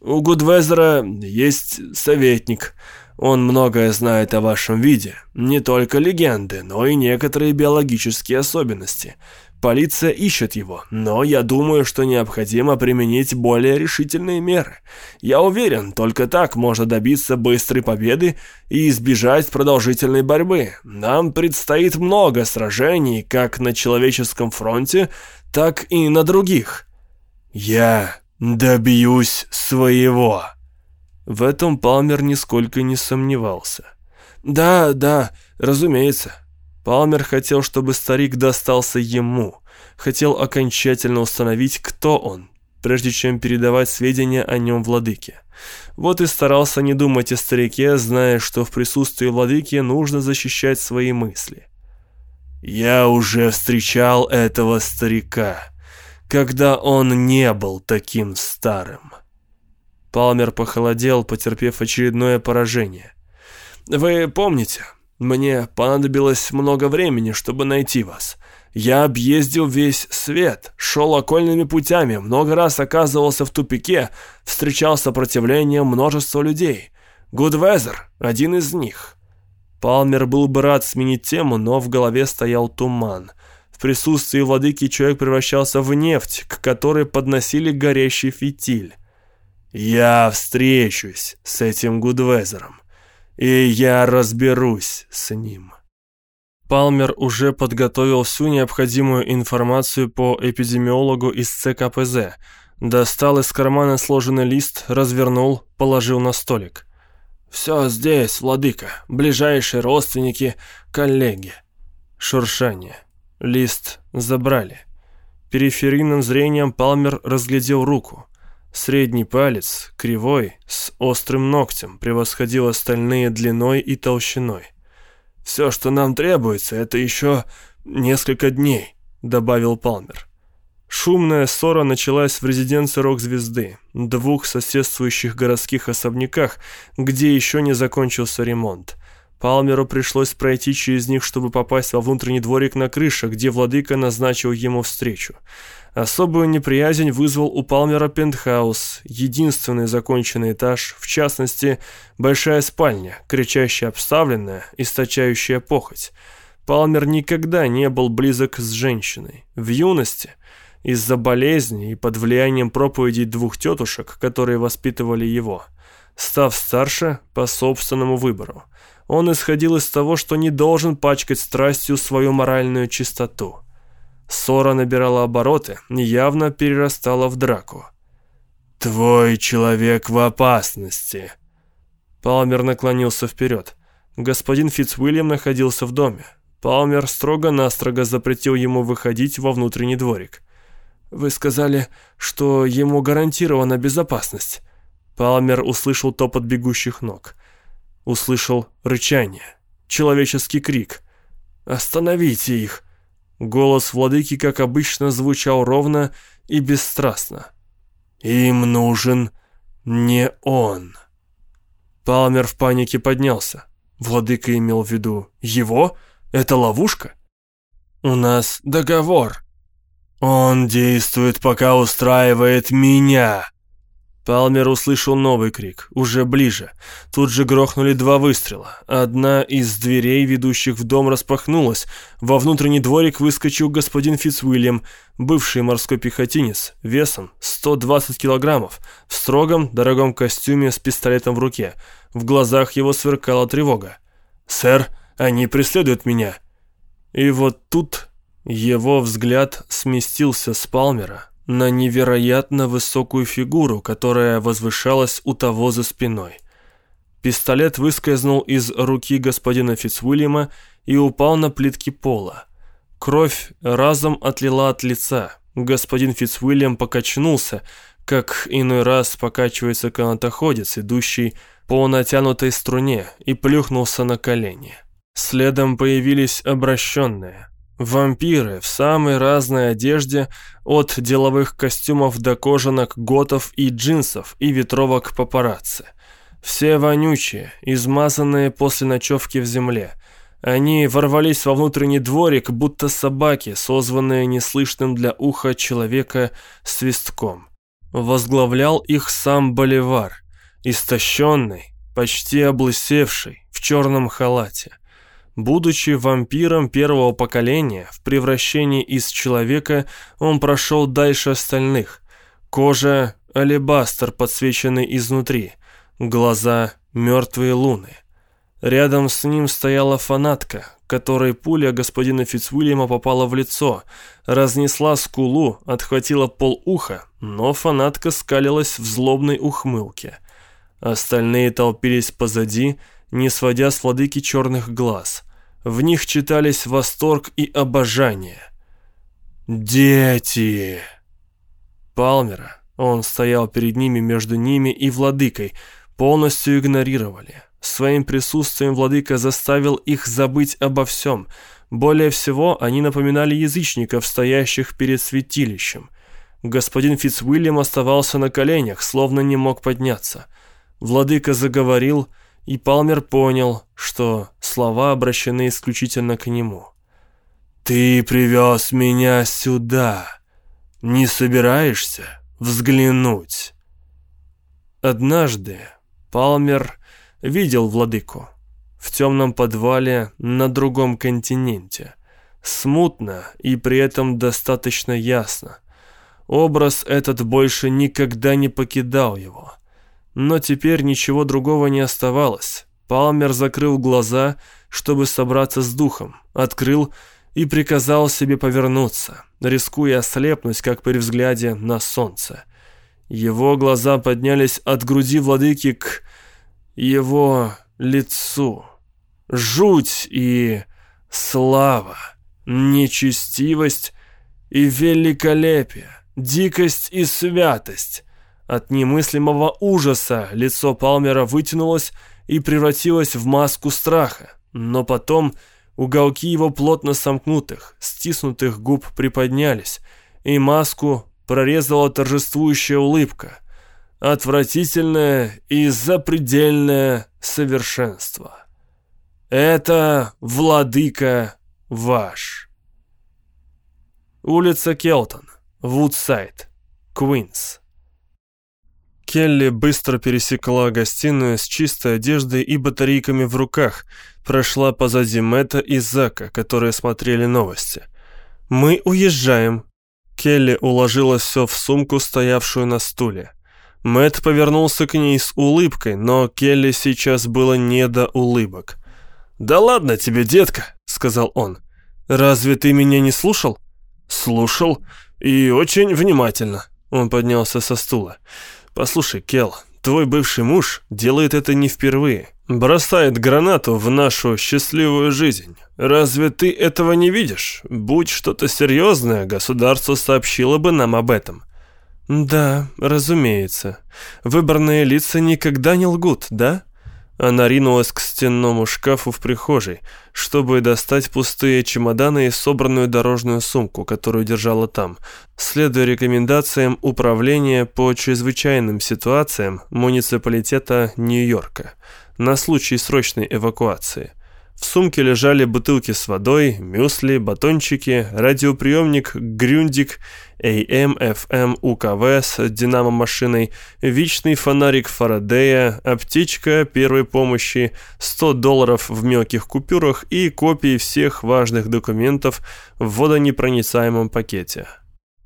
У Гудвезера есть советник. Он многое знает о вашем виде. Не только легенды, но и некоторые биологические особенности. Полиция ищет его, но я думаю, что необходимо применить более решительные меры. Я уверен, только так можно добиться быстрой победы и избежать продолжительной борьбы. Нам предстоит много сражений, как на человеческом фронте, так и на других. Я добьюсь своего. В этом Палмер нисколько не сомневался. Да, да, разумеется. Палмер хотел, чтобы старик достался ему. Хотел окончательно установить, кто он, прежде чем передавать сведения о нем владыке. Вот и старался не думать о старике, зная, что в присутствии владыки нужно защищать свои мысли. «Я уже встречал этого старика, когда он не был таким старым». Палмер похолодел, потерпев очередное поражение. «Вы помните, мне понадобилось много времени, чтобы найти вас. Я объездил весь свет, шел окольными путями, много раз оказывался в тупике, встречал сопротивление множества людей. Гудвезер – один из них». Палмер был бы рад сменить тему, но в голове стоял туман. В присутствии владыки человек превращался в нефть, к которой подносили горящий фитиль. «Я встречусь с этим Гудвезером и я разберусь с ним. Палмер уже подготовил всю необходимую информацию по эпидемиологу из ЦКПЗ, достал из кармана сложенный лист, развернул, положил на столик. «Все здесь, владыка, ближайшие родственники, коллеги». Шуршание. Лист забрали. Периферийным зрением Палмер разглядел руку. Средний палец, кривой, с острым ногтем, превосходил остальные длиной и толщиной. «Все, что нам требуется, это еще несколько дней», — добавил Палмер. Шумная ссора началась в резиденции рок-звезды, двух соседствующих городских особняках, где еще не закончился ремонт. Палмеру пришлось пройти через них, чтобы попасть во внутренний дворик на крыше, где владыка назначил ему встречу. Особую неприязнь вызвал у Палмера пентхаус, единственный законченный этаж, в частности, большая спальня, кричащая обставленная, источающая похоть. Палмер никогда не был близок с женщиной. В юности – из-за болезни и под влиянием проповедей двух тетушек, которые воспитывали его. Став старше по собственному выбору, он исходил из того, что не должен пачкать страстью свою моральную чистоту. Ссора набирала обороты, явно перерастала в драку. «Твой человек в опасности!» Палмер наклонился вперед. Господин Фицуильям находился в доме. Палмер строго-настрого запретил ему выходить во внутренний дворик. «Вы сказали, что ему гарантирована безопасность». Палмер услышал топот бегущих ног. Услышал рычание, человеческий крик. «Остановите их!» Голос владыки, как обычно, звучал ровно и бесстрастно. «Им нужен не он». Палмер в панике поднялся. Владыка имел в виду «Его? Это ловушка?» «У нас договор», «Он действует, пока устраивает меня!» Палмер услышал новый крик, уже ближе. Тут же грохнули два выстрела. Одна из дверей, ведущих в дом, распахнулась. Во внутренний дворик выскочил господин Фицуильям, бывший морской пехотинец, весом 120 килограммов, в строгом, дорогом костюме с пистолетом в руке. В глазах его сверкала тревога. «Сэр, они преследуют меня!» И вот тут его взгляд сместился с Палмера на невероятно высокую фигуру, которая возвышалась у того за спиной. Пистолет выскользнул из руки господина Фицвильяма и упал на плитки пола. Кровь разом отлила от лица. Господин Фицвильям покачнулся, как иной раз покачивается канатоходец, идущий по натянутой струне, и плюхнулся на колени. Следом появились обращенные. Вампиры в самой разной одежде, от деловых костюмов до кожанок, готов и джинсов и ветровок папарацци. Все вонючие, измазанные после ночевки в земле. Они ворвались во внутренний дворик, будто собаки, созванные неслышным для уха человека свистком. Возглавлял их сам Боливар, истощенный, почти облысевший, в черном халате. Будучи вампиром первого поколения, в превращении из человека он прошел дальше остальных. Кожа – алебастер, подсвеченный изнутри, глаза – мертвые луны. Рядом с ним стояла фанатка, которой пуля господина Фицвильяма попала в лицо, разнесла скулу, отхватила пол уха, но фанатка скалилась в злобной ухмылке. Остальные толпились позади – не сводя с владыки черных глаз. В них читались восторг и обожание. «Дети!» Палмера, он стоял перед ними, между ними и владыкой, полностью игнорировали. Своим присутствием владыка заставил их забыть обо всем. Более всего, они напоминали язычников, стоящих перед святилищем. Господин Фицвильям оставался на коленях, словно не мог подняться. Владыка заговорил, и Палмер понял, что слова обращены исключительно к нему. «Ты привез меня сюда. Не собираешься взглянуть?» Однажды Палмер видел владыку в темном подвале на другом континенте. Смутно и при этом достаточно ясно. Образ этот больше никогда не покидал его. Но теперь ничего другого не оставалось. Палмер закрыл глаза, чтобы собраться с духом, открыл и приказал себе повернуться, рискуя ослепнуть, как при взгляде на солнце. Его глаза поднялись от груди владыки к... его лицу. Жуть и слава, нечестивость и великолепие, дикость и святость. От немыслимого ужаса лицо Палмера вытянулось и превратилось в маску страха, но потом уголки его плотно сомкнутых, стиснутых губ приподнялись, и маску прорезала торжествующая улыбка, отвратительное и запредельное совершенство. Это владыка ваш. Улица Келтон, Вудсайд, Квинс. Келли быстро пересекла гостиную с чистой одеждой и батарейками в руках, прошла позади Мэтта и Зака, которые смотрели новости. «Мы уезжаем». Келли уложила все в сумку, стоявшую на стуле. Мэтт повернулся к ней с улыбкой, но Келли сейчас было не до улыбок. «Да ладно тебе, детка», — сказал он. «Разве ты меня не слушал?» «Слушал. И очень внимательно». Он поднялся со стула. «Послушай, Кел, твой бывший муж делает это не впервые. Бросает гранату в нашу счастливую жизнь. Разве ты этого не видишь? Будь что-то серьезное, государство сообщило бы нам об этом». «Да, разумеется. Выборные лица никогда не лгут, да?» Она ринулась к стенному шкафу в прихожей, чтобы достать пустые чемоданы и собранную дорожную сумку, которую держала там, следуя рекомендациям Управления по чрезвычайным ситуациям муниципалитета Нью-Йорка на случай срочной эвакуации – в сумке лежали бутылки с водой, мюсли, батончики, радиоприемник «Грюндик», AM, FM, УКВ с динамо-машиной, вечный фонарик Фарадея, аптечка первой помощи, 100 долларов в мелких купюрах и копии всех важных документов в водонепроницаемом пакете.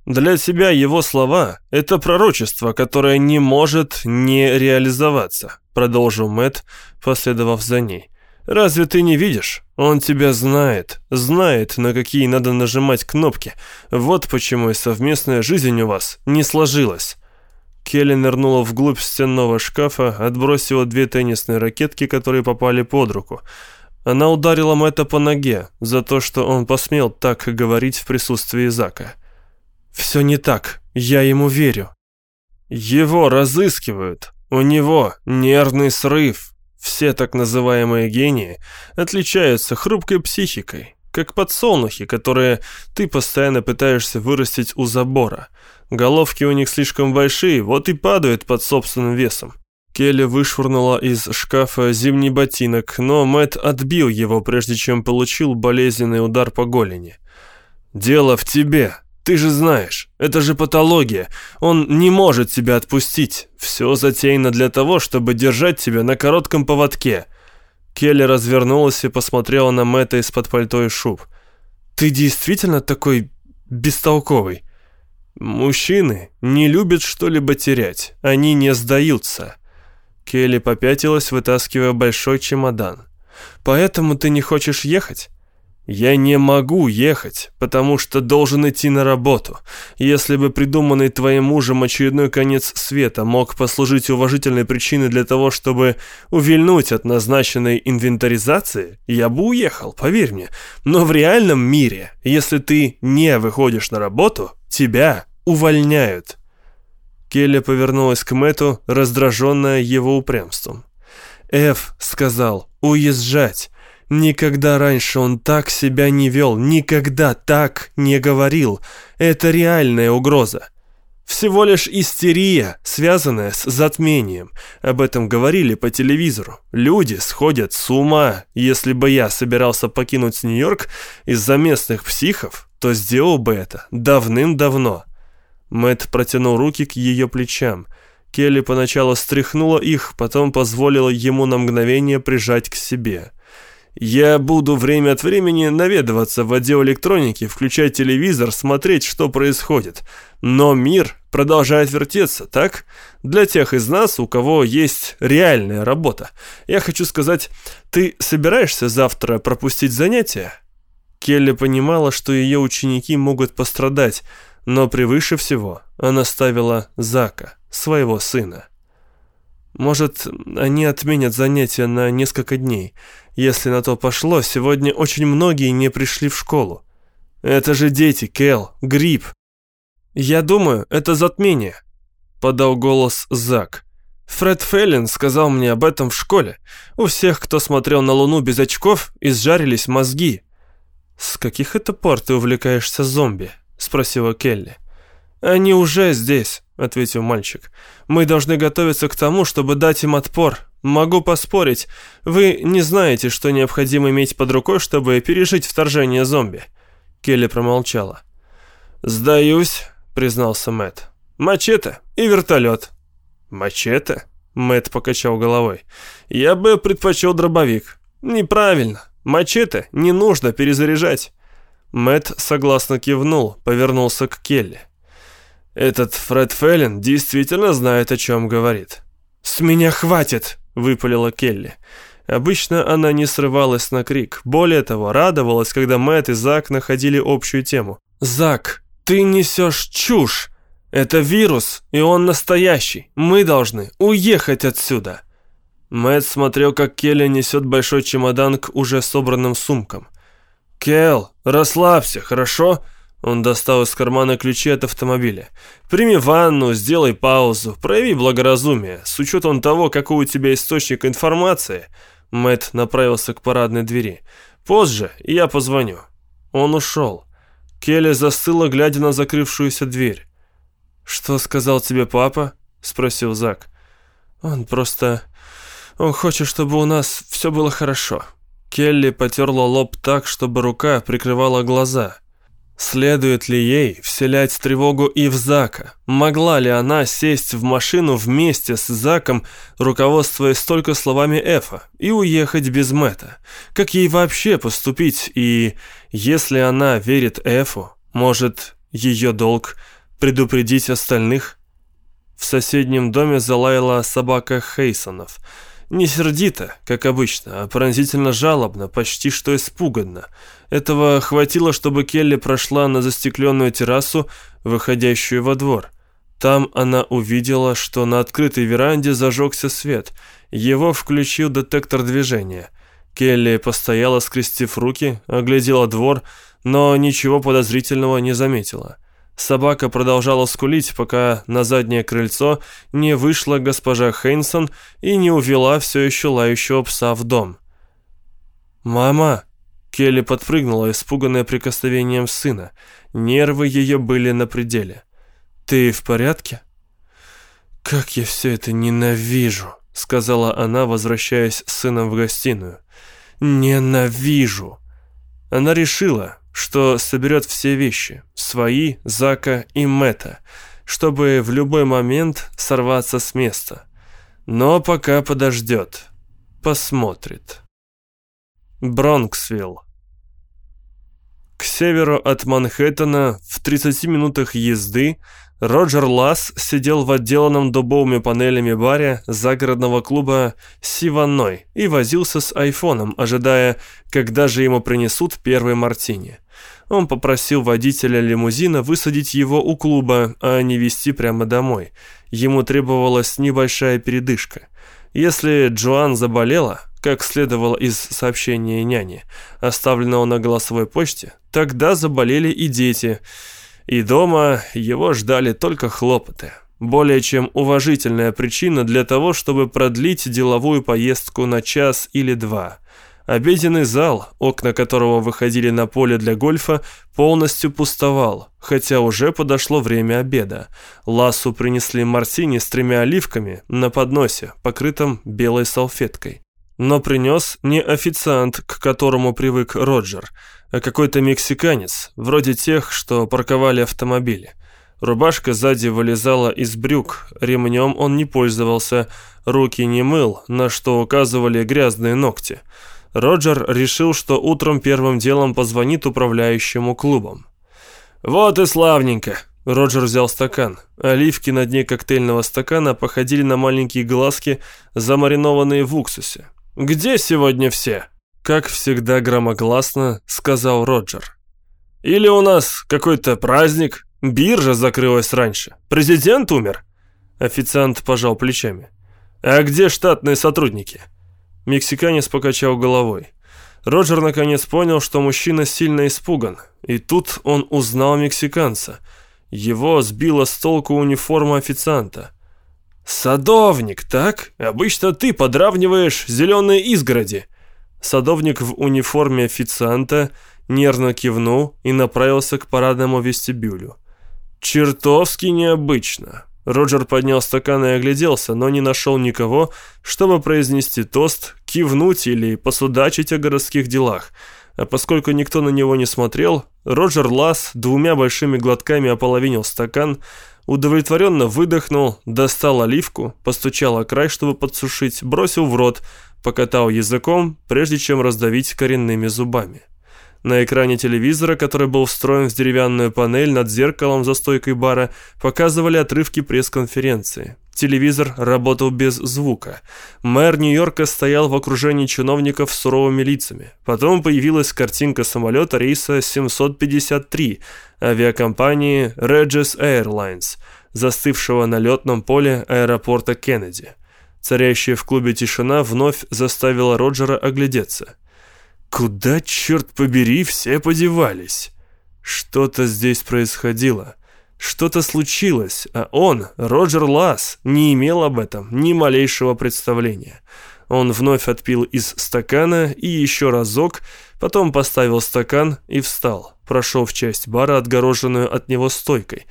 Для тебя его слова – это пророчество, которое не может не реализоваться, продолжил Мэтт, последовав за ней. Разве ты не видишь? Он тебя знает, знает, на какие надо нажимать кнопки. Вот почему и совместная жизнь у вас не сложилась». Келли нырнула вглубь стенного шкафа, отбросила две теннисные ракетки, которые попали под руку. Она ударила Мэтта по ноге за то, что он посмел так говорить в присутствии Зака. «Все не так. Я ему верю». «Его разыскивают. У него нервный срыв. Все так называемые гении отличаются хрупкой психикой, как подсолнухи, которые ты постоянно пытаешься вырастить у забора. Головки у них слишком большие, вот и падают под собственным весом. Келли вышвырнула из шкафа зимний ботинок, но Мэтт отбил его, прежде чем получил болезненный удар по голени. «Дело в тебе», ты же знаешь, это же патология. Он не может тебя отпустить. Все затеяно для того, чтобы держать тебя на коротком поводке». Келли развернулась и посмотрела на Мэтта из-под пальто и шуб. «Ты действительно такой бестолковый?» «Мужчины не любят что-либо терять. Они не сдаются». Келли попятилась, вытаскивая большой чемодан. «Поэтому ты не хочешь ехать?» «Я не могу ехать, потому что должен идти на работу. Если бы придуманный твоим мужем очередной конец света мог послужить уважительной причиной для того, чтобы увильнуть от назначенной инвентаризации, я бы уехал, поверь мне. Но в реальном мире, если ты не выходишь на работу, тебя увольняют». Келли повернулась к Мэту, раздраженная его упрямством. «Эф сказал, уезжать». Никогда раньше он так себя не вел, никогда так не говорил. Это реальная угроза. Всего лишь истерия, связанная с затмением. Об этом говорили по телевизору. Люди сходят с ума. Если бы я собирался покинуть Нью-Йорк из-за местных психов, то сделал бы это давным-давно. Мэт протянул руки к ее плечам. Келли поначалу стряхнула их, потом позволила ему на мгновение прижать к себе. Я буду время от времени наведываться в отдел электроники, включать телевизор, смотреть, что происходит. Но мир продолжает вертеться, так? Для тех из нас, у кого есть реальная работа. Я хочу сказать, ты собираешься завтра пропустить занятия? Келли понимала, что ее ученики могут пострадать, но превыше всего она ставила Зака, своего сына. Может, они отменят занятия на несколько дней. Если на то пошло, сегодня очень многие не пришли в школу. Это же дети, Кэл, грипп. Я думаю, это затмение, подал голос Зак. Фред Феллин сказал мне об этом в школе. У всех, кто смотрел на Луну без очков, изжарились мозги. «С каких это пор ты увлекаешься зомби?» — спросила Келли. «Они уже здесь», — ответил мальчик. «Мы должны готовиться к тому, чтобы дать им отпор. Могу поспорить, вы не знаете, что необходимо иметь под рукой, чтобы пережить вторжение зомби». Келли промолчала. «Сдаюсь», — признался Мэтт. «Мачете и вертолет». «Мачете?» Мэтт покачал головой. «Я бы предпочел дробовик». «Неправильно. Мачете не нужно перезаряжать». Мэтт согласно кивнул, повернулся к Келли. «Этот Фред Феллен действительно знает, о чем говорит». «С меня хватит!» — выпалила Келли. Обычно она не срывалась на крик. Более того, радовалась, когда Мэтт и Зак находили общую тему. «Зак, ты несешь чушь! Это вирус, и он настоящий. Мы должны уехать отсюда!» Мэтт смотрел, как Келли несет большой чемодан к уже собранным сумкам. «Келл, расслабься, хорошо?» Он достал из кармана ключи от автомобиля. «Прими ванну, сделай паузу, прояви благоразумие. С учетом того, какой у тебя источник информации...» Мэтт направился к парадной двери. «Позже я позвоню». Он ушел. Келли застыла, глядя на закрывшуюся дверь. «Что сказал тебе папа?» — спросил Зак. «Он просто... Он хочет, чтобы у нас все было хорошо». Келли потерла лоб так, чтобы рука прикрывала глаза. Следует ли ей вселять тревогу и в Зака? Могла ли она сесть в машину вместе с Заком, руководствуясь только словами Эфа, и уехать без Мэтта? Как ей вообще поступить? И если она верит Эфу, может, ее долг предупредить остальных? В соседнем доме залаяла собака Хейсонов – не сердито, как обычно, а пронзительно жалобно, почти что испуганно. Этого хватило, чтобы Келли прошла на застекленную террасу, выходящую во двор. Там она увидела, что на открытой веранде зажегся свет. Его включил детектор движения. Келли постояла, скрестив руки, оглядела двор, но ничего подозрительного не заметила. Собака продолжала скулить, пока на заднее крыльцо не вышла госпожа Хейнсон и не увела все еще лающего пса в дом. «Мама!» Келли подпрыгнула, испуганная прикосновением сына. Нервы ее были на пределе. «Ты в порядке?» «Как я все это ненавижу!» — сказала она, возвращаясь с сыном в гостиную. «Ненавижу!» Она решила, что соберет все вещи, свои, Зака и Мэтта, чтобы в любой момент сорваться с места. Но пока подождет, посмотрит. Бронксвилл. К северу от Манхэттена, в 30 минутах езды, Роджер Ласс сидел в отделанном дубовыми панелями баре загородного клуба «Сиванной» и возился с айфоном, ожидая, когда же ему принесут первый мартини. Он попросил водителя лимузина высадить его у клуба, а не везти прямо домой. Ему требовалась небольшая передышка. Если Джоан заболела, как следовало из сообщения няни, оставленного на голосовой почте, тогда заболели и дети – и дома его ждали только хлопоты. Более чем уважительная причина для того, чтобы продлить деловую поездку на час или два. Обеденный зал, окна которого выходили на поле для гольфа, полностью пустовал, хотя уже подошло время обеда. Лассу принесли мартини с тремя оливками на подносе, покрытом белой салфеткой. Но принес не официант, к которому привык Роджер – а какой-то мексиканец, вроде тех, что парковали автомобили. Рубашка сзади вылезала из брюк, ремнем он не пользовался, руки не мыл, на что указывали грязные ногти. Роджер решил, что утром первым делом позвонит управляющему клубом. «Вот и славненько!» Роджер взял стакан. Оливки на дне коктейльного стакана походили на маленькие глазки, замаринованные в уксусе. «Где сегодня все?» Как всегда громогласно сказал Роджер. «Или у нас какой-то праздник? Биржа закрылась раньше. Президент умер?» Официант пожал плечами. «А где штатные сотрудники?» Мексиканец покачал головой. Роджер наконец понял, что мужчина сильно испуган, и тут он узнал мексиканца. Его сбила с толку униформа официанта. «Садовник, так? Обычно ты подравниваешь зеленые изгороди». Садовник в униформе официанта нервно кивнул и направился к парадному вестибюлю. «Чертовски необычно. Роджер поднял стакан и огляделся, но не нашел никого, чтобы произнести тост, кивнуть или посудачить о городских делах. А поскольку никто на него не смотрел, Роджер Лас двумя большими глотками ополовинил стакан, удовлетворенно выдохнул, достал оливку, постучал о край, чтобы подсушить, бросил в рот, покатал языком, прежде чем раздавить коренными зубами. На экране телевизора, который был встроен в деревянную панель над зеркалом за стойкой бара, показывали отрывки пресс-конференции. Телевизор работал без звука. Мэр Нью-Йорка стоял в окружении чиновников с суровыми лицами. Потом появилась картинка самолета рейса 753 авиакомпании Regis Airlines, застывшего на летном поле аэропорта Кеннеди. Царящая в клубе тишина вновь заставила Роджера оглядеться. Куда, черт побери, все подевались? Что-то здесь происходило. Что-то случилось, а он, Роджер Ласс, не имел об этом ни малейшего представления. Он вновь отпил из стакана и еще разок, потом поставил стакан и встал, прошел в часть бара, отгороженную от него стойкой.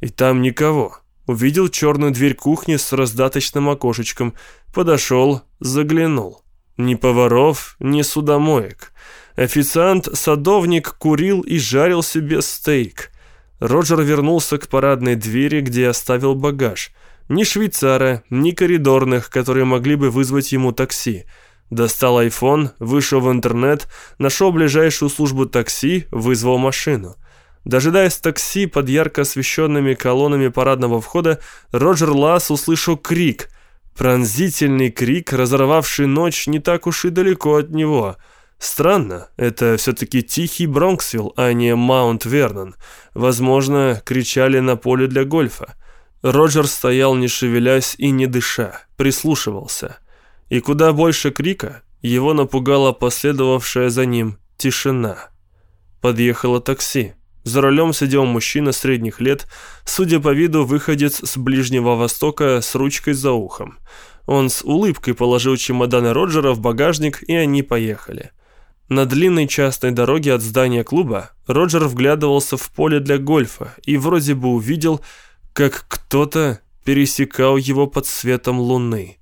И там никого. Увидел черную дверь кухни с раздаточным окошечком, подошел, заглянул. Ни поваров, ни судомоек. Официант-садовник курил и жарил себе стейк. Роджер вернулся к парадной двери, где оставил багаж. Ни швейцара, ни коридорных, которые могли бы вызвать ему такси. Достал айфон, вышел в интернет, нашел ближайшую службу такси, вызвал машину. Дожидаясь такси под ярко освещенными колоннами парадного входа, Роджер Ласс услышал крик – Пронзительный крик, разорвавший ночь, не так уж и далеко от него. Странно, это все-таки тихий Бронксвилл, а не Маунт Вернон. Возможно, кричали на поле для гольфа. Роджер стоял, не шевелясь и не дыша, прислушивался. И куда больше крика, его напугала последовавшая за ним тишина. Подъехало такси. За рулем сидел мужчина средних лет, судя по виду, выходец с Ближнего Востока с ручкой за ухом. Он с улыбкой положил чемоданы Роджера в багажник, и они поехали. На длинной частной дороге от здания клуба Роджер вглядывался в поле для гольфа и вроде бы увидел, как кто-то пересекал его под светом луны.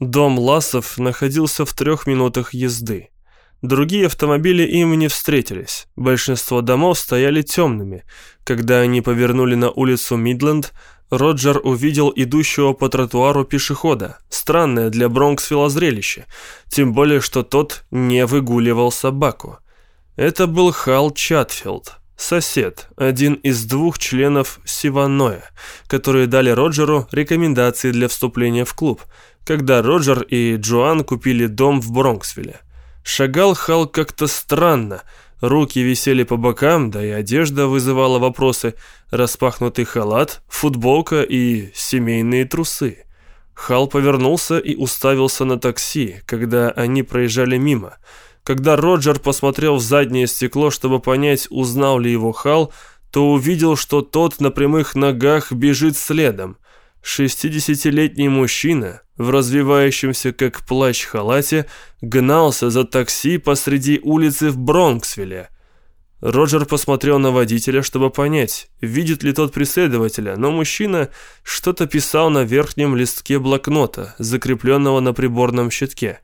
Дом Ласов находился в трех минутах езды. Другие автомобили им не встретились. Большинство домов стояли темными. Когда они повернули на улицу Мидленд, Роджер увидел идущего по тротуару пешехода. Странное для Бронксвилла зрелище. Тем более, что тот не выгуливал собаку. Это был Хал Чатфилд, сосед, один из двух членов Сиваноя, которые дали Роджеру рекомендации для вступления в клуб, когда Роджер и Джоан купили дом в Бронксвилле. Шагал Хал как-то странно. Руки висели по бокам, да и одежда вызывала вопросы. Распахнутый халат, футболка и семейные трусы. Хал повернулся и уставился на такси, когда они проезжали мимо. Когда Роджер посмотрел в заднее стекло, чтобы понять, узнал ли его Хал, то увидел, что тот на прямых ногах бежит следом. Шестидесятилетний мужчина в развивающемся как плащ халате гнался за такси посреди улицы в Бронксвилле. Роджер посмотрел на водителя, чтобы понять, видит ли тот преследователя, но мужчина что-то писал на верхнем листке блокнота, закрепленного на приборном щитке.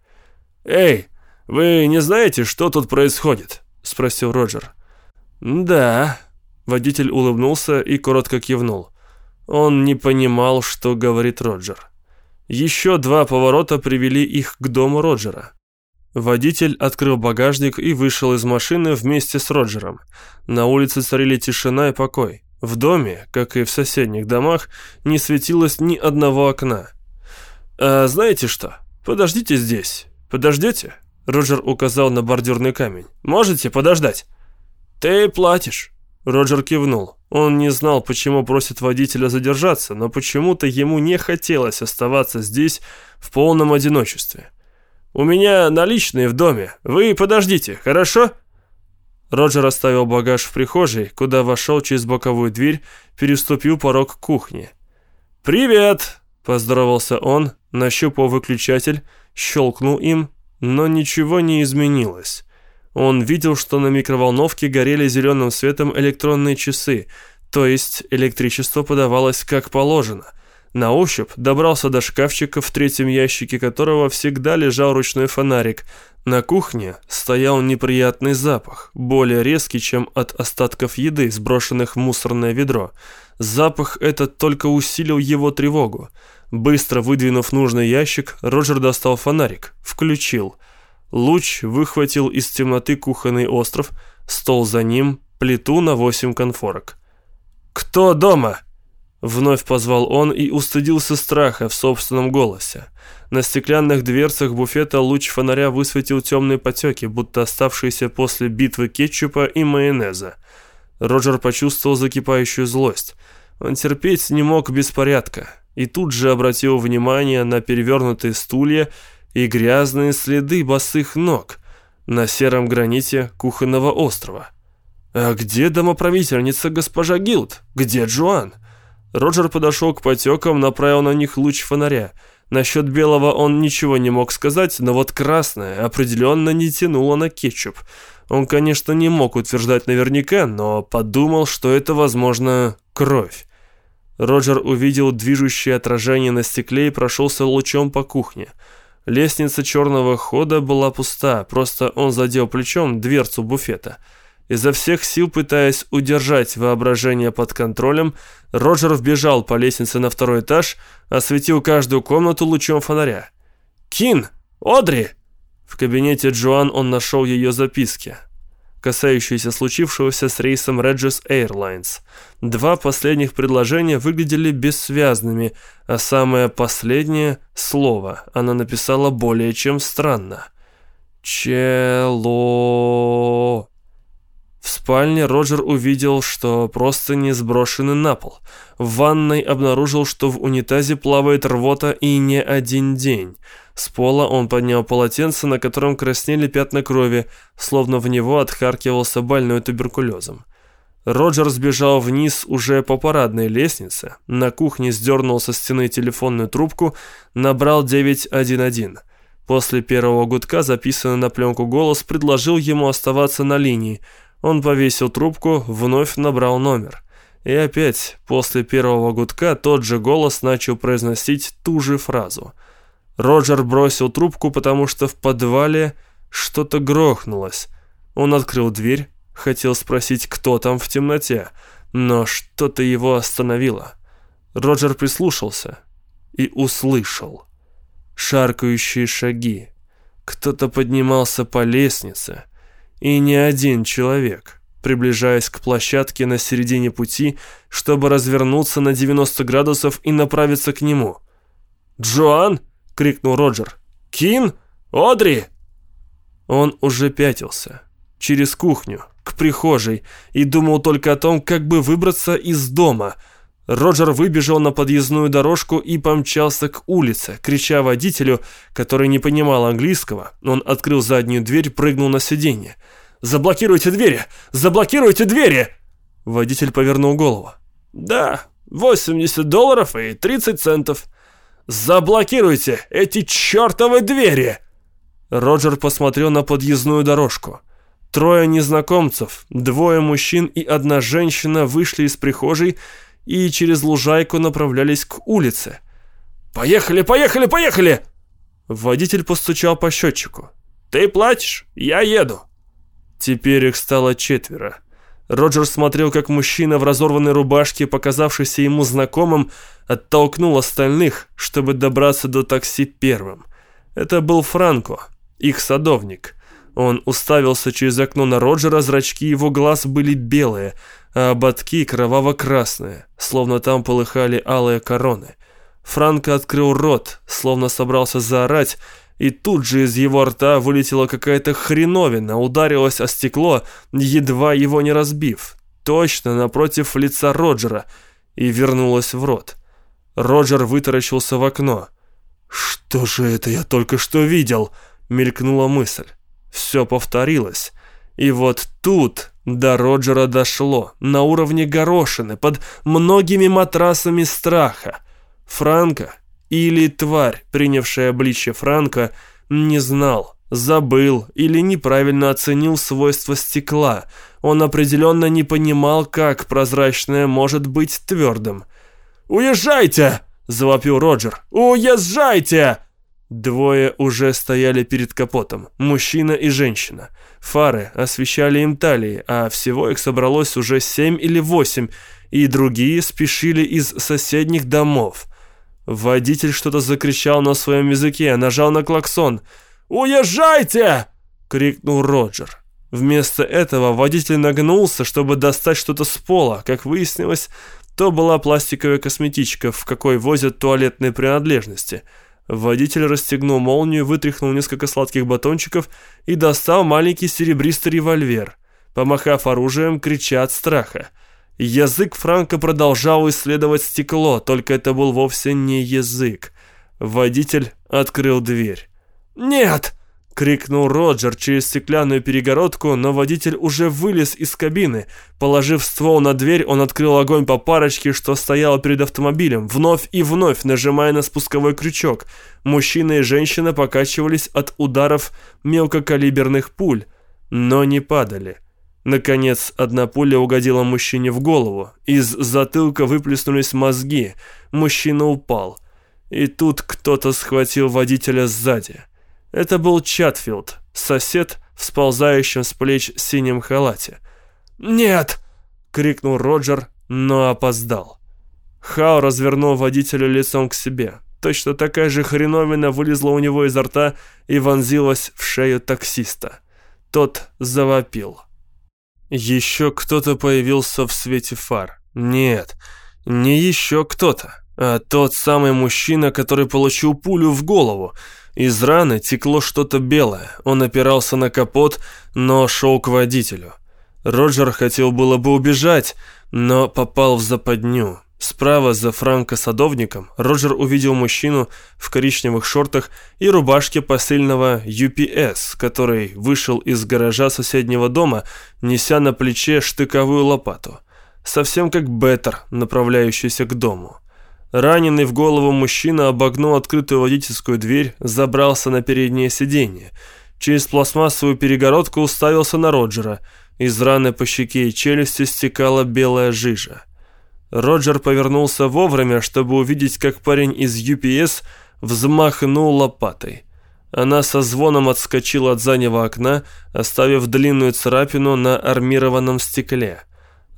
«Эй, вы не знаете, что тут происходит?» – спросил Роджер. «Да». Водитель улыбнулся и коротко кивнул. Он не понимал, что говорит Роджер. Еще два поворота привели их к дому Роджера. Водитель открыл багажник и вышел из машины вместе с Роджером. На улице царили тишина и покой. В доме, как и в соседних домах, не светилось ни одного окна. «А знаете что? Подождите здесь. Подождете?» Роджер указал на бордюрный камень. «Можете подождать?» «Ты платишь». Роджер кивнул. Он не знал, почему просит водителя задержаться, но почему-то ему не хотелось оставаться здесь в полном одиночестве. «У меня наличные в доме. Вы подождите, хорошо?» Роджер оставил багаж в прихожей, куда вошел через боковую дверь, переступил порог кухни. «Привет!» – поздоровался он, нащупал выключатель, щелкнул им, но ничего не изменилось. Он видел, что на микроволновке горели зеленым светом электронные часы, то есть электричество подавалось как положено. На ощупь добрался до шкафчика, в третьем ящике которого всегда лежал ручной фонарик. На кухне стоял неприятный запах, более резкий, чем от остатков еды, сброшенных в мусорное ведро. Запах этот только усилил его тревогу. Быстро выдвинув нужный ящик, Роджер достал фонарик, включил – Луч выхватил из темноты кухонный остров, стол за ним, плиту на восемь конфорок. «Кто дома?» Вновь позвал он и устыдился страха в собственном голосе. На стеклянных дверцах буфета луч фонаря высветил темные потеки, будто оставшиеся после битвы кетчупа и майонеза. Роджер почувствовал закипающую злость. Он терпеть не мог беспорядка, и тут же обратил внимание на перевернутые стулья и грязные следы босых ног на сером граните кухонного острова. А где домоправительница госпожа Гилд? Где Джоан? Роджер подошел к потекам, направил на них луч фонаря. Насчет белого он ничего не мог сказать, но вот красное определенно не тянуло на кетчуп. Он, конечно, не мог утверждать наверняка, но подумал, что это, возможно, кровь. Роджер увидел движущее отражение на стекле и прошелся лучом по кухне. Лестница черного хода была пуста, просто он задел плечом дверцу буфета. Изо всех сил пытаясь удержать воображение под контролем, Роджер вбежал по лестнице на второй этаж, осветил каждую комнату лучом фонаря. «Кин! Одри!» В кабинете Джоан он нашел ее записки касающиеся случившегося с рейсом Regis Airlines. Два последних предложения выглядели бессвязными, а самое последнее слово она написала более чем странно. «Чело...» В спальне Роджер увидел, что просто не сброшены на пол. В ванной обнаружил, что в унитазе плавает рвота и не один день – с пола он поднял полотенце, на котором краснели пятна крови, словно в него отхаркивался больной туберкулезом. Роджер сбежал вниз уже по парадной лестнице, на кухне сдернул со стены телефонную трубку, набрал 911. После первого гудка записанный на пленку голос предложил ему оставаться на линии. Он повесил трубку, вновь набрал номер. И опять, после первого гудка, тот же голос начал произносить ту же фразу – Роджер бросил трубку, потому что в подвале что-то грохнулось. Он открыл дверь, хотел спросить, кто там в темноте, но что-то его остановило. Роджер прислушался и услышал. Шаркающие шаги. Кто-то поднимался по лестнице, и не один человек, приближаясь к площадке на середине пути, чтобы развернуться на 90 градусов и направиться к нему. «Джоан!» — крикнул Роджер. «Кин? Одри!» Он уже пятился. Через кухню, к прихожей, и думал только о том, как бы выбраться из дома. Роджер выбежал на подъездную дорожку и помчался к улице, крича водителю, который не понимал английского. Он открыл заднюю дверь, прыгнул на сиденье. «Заблокируйте двери! Заблокируйте двери!» Водитель повернул голову. «Да, 80 долларов и 30 центов». «Заблокируйте эти чертовы двери!» Роджер посмотрел на подъездную дорожку. Трое незнакомцев, двое мужчин и одна женщина вышли из прихожей и через лужайку направлялись к улице. «Поехали, поехали, поехали!» Водитель постучал по счетчику. «Ты платишь? Я еду!» Теперь их стало четверо. Роджер смотрел, как мужчина в разорванной рубашке, показавшийся ему знакомым, оттолкнул остальных, чтобы добраться до такси первым. Это был Франко, их садовник. Он уставился через окно на Роджера, зрачки его глаз были белые, а ободки кроваво-красные, словно там полыхали алые короны. Франко открыл рот, словно собрался заорать, и тут же из его рта вылетела какая-то хреновина, ударилась о стекло, едва его не разбив. точно напротив лица Роджера и вернулась в рот. Роджер вытаращился в окно. «Что же это я только что видел?» — мелькнула мысль. Все повторилось. И вот тут до Роджера дошло, на уровне горошины, под многими матрасами страха. Франко или тварь, принявшая обличье Франка, не знал, забыл или неправильно оценил свойства стекла. Он определенно не понимал, как прозрачное может быть твердым. «Уезжайте!» – завопил Роджер. «Уезжайте!» Двое уже стояли перед капотом, мужчина и женщина. Фары освещали им талии, а всего их собралось уже семь или восемь, и другие спешили из соседних домов. Водитель что-то закричал на своем языке, нажал на клаксон. «Уезжайте!» — крикнул Роджер. Вместо этого водитель нагнулся, чтобы достать что-то с пола. Как выяснилось, то была пластиковая косметичка, в какой возят туалетные принадлежности. Водитель расстегнул молнию, вытряхнул несколько сладких батончиков и достал маленький серебристый револьвер. Помахав оружием, крича от страха. Язык Франка продолжал исследовать стекло, только это был вовсе не язык. Водитель открыл дверь. «Нет!» — крикнул Роджер через стеклянную перегородку, но водитель уже вылез из кабины. Положив ствол на дверь, он открыл огонь по парочке, что стояла перед автомобилем, вновь и вновь нажимая на спусковой крючок. Мужчина и женщина покачивались от ударов мелкокалиберных пуль, но не падали. Наконец, одна пуля угодила мужчине в голову. Из затылка выплеснулись мозги. Мужчина упал. И тут кто-то схватил водителя сзади. Это был Чатфилд, сосед в сползающем с плеч синем халате. «Нет!» — крикнул Роджер, но опоздал. Хау развернул водителя лицом к себе. Точно такая же хреновина вылезла у него изо рта и вонзилась в шею таксиста. Тот завопил. Еще кто-то появился в свете фар. Нет, не еще кто-то, а тот самый мужчина, который получил пулю в голову. Из раны текло что-то белое. Он опирался на капот, но шел к водителю. Роджер хотел было бы убежать, но попал в западню. Справа за Франко-садовником Роджер увидел мужчину в коричневых шортах и рубашке посыльного UPS, который вышел из гаража соседнего дома, неся на плече штыковую лопату. Совсем как Беттер, направляющийся к дому. Раненый в голову мужчина обогнул открытую водительскую дверь, забрался на переднее сиденье. Через пластмассовую перегородку уставился на Роджера. Из раны по щеке и челюсти стекала белая жижа. Роджер повернулся вовремя, чтобы увидеть, как парень из UPS взмахнул лопатой. Она со звоном отскочила от заднего окна, оставив длинную царапину на армированном стекле.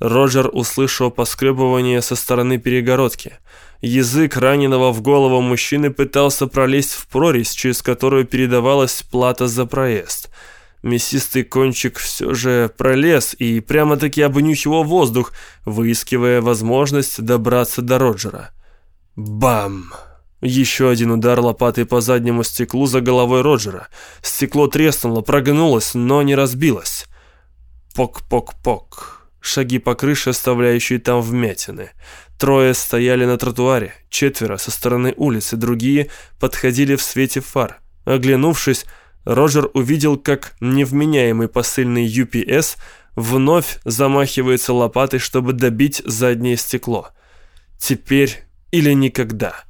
Роджер услышал поскребывание со стороны перегородки. Язык раненого в голову мужчины пытался пролезть в прорезь, через которую передавалась плата за проезд – Мясистый кончик все же пролез и прямо-таки обнюхивал воздух, выискивая возможность добраться до Роджера. Бам! Еще один удар лопатой по заднему стеклу за головой Роджера. Стекло треснуло, прогнулось, но не разбилось. Пок-пок-пок. Шаги по крыше, оставляющие там вмятины. Трое стояли на тротуаре, четверо со стороны улицы, другие подходили в свете фар. Оглянувшись, Роджер увидел, как невменяемый посыльный UPS вновь замахивается лопатой, чтобы добить заднее стекло. Теперь или никогда.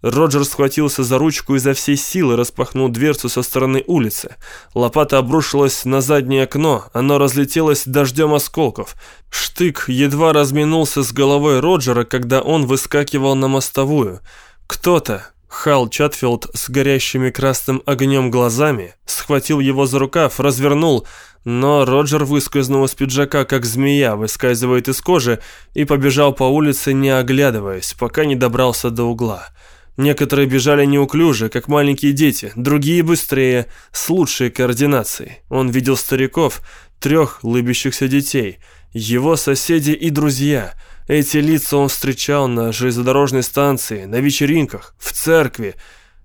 Роджер схватился за ручку и за всей силы распахнул дверцу со стороны улицы. Лопата обрушилась на заднее окно, оно разлетелось дождем осколков. Штык едва разминулся с головой Роджера, когда он выскакивал на мостовую. Кто-то, Хал Чатфилд с горящими красным огнем глазами схватил его за рукав, развернул, но Роджер выскользнул из пиджака, как змея выскальзывает из кожи, и побежал по улице, не оглядываясь, пока не добрался до угла. Некоторые бежали неуклюже, как маленькие дети, другие быстрее, с лучшей координацией. Он видел стариков, трех лыбящихся детей, его соседи и друзья – эти лица он встречал на железнодорожной станции, на вечеринках, в церкви,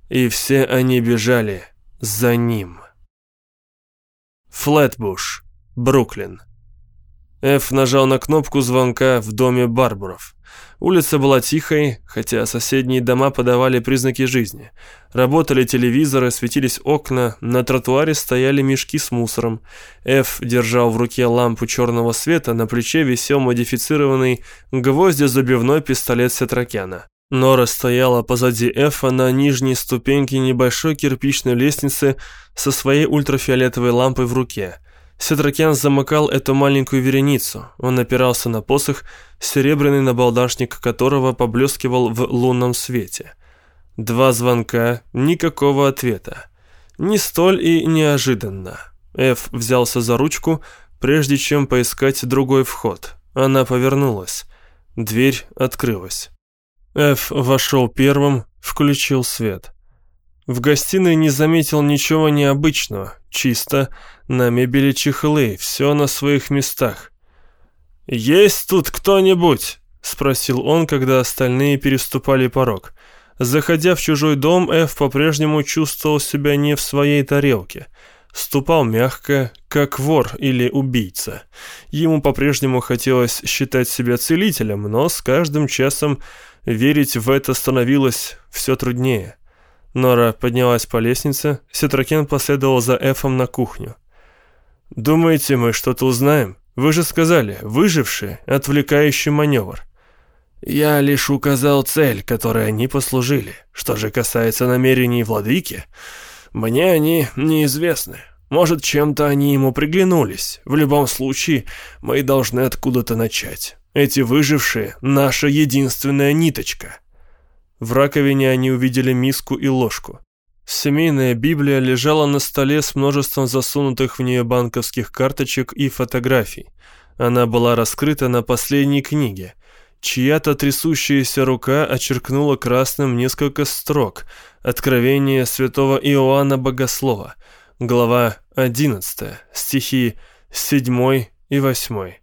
и все они бежали за ним. Флетбуш, Бруклин. Эф нажал на кнопку звонка в доме Барбуров. Улица была тихой, хотя соседние дома подавали признаки жизни. Работали телевизоры, светились окна, на тротуаре стояли мешки с мусором. Эф держал в руке лампу черного света, на плече висел модифицированный гвоздезабивной пистолет Сетракяна. Нора стояла позади Эфа на нижней ступеньке небольшой кирпичной лестницы со своей ультрафиолетовой лампой в руке – Сетракян замыкал эту маленькую вереницу. Он опирался на посох, серебряный набалдашник которого поблескивал в лунном свете. Два звонка, никакого ответа. Не столь и неожиданно. Эф взялся за ручку, прежде чем поискать другой вход. Она повернулась. Дверь открылась. Эф вошел первым, включил свет. В гостиной не заметил ничего необычного, чисто, на мебели чехлы, все на своих местах. «Есть тут кто-нибудь?» — спросил он, когда остальные переступали порог. Заходя в чужой дом, Эф по-прежнему чувствовал себя не в своей тарелке. Ступал мягко, как вор или убийца. Ему по-прежнему хотелось считать себя целителем, но с каждым часом верить в это становилось все труднее. Нора поднялась по лестнице, Сетракен последовал за Эфом на кухню. «Думаете, мы что-то узнаем? Вы же сказали, выжившие, отвлекающий маневр». «Я лишь указал цель, которой они послужили. Что же касается намерений владыки, мне они неизвестны. Может, чем-то они ему приглянулись. В любом случае, мы должны откуда-то начать. Эти выжившие — наша единственная ниточка». В раковине они увидели миску и ложку. Семейная Библия лежала на столе с множеством засунутых в нее банковских карточек и фотографий. Она была раскрыта на последней книге. Чья-то трясущаяся рука очеркнула красным несколько строк. Откровение святого Иоанна Богослова. Глава 11, стихи 7 и 8.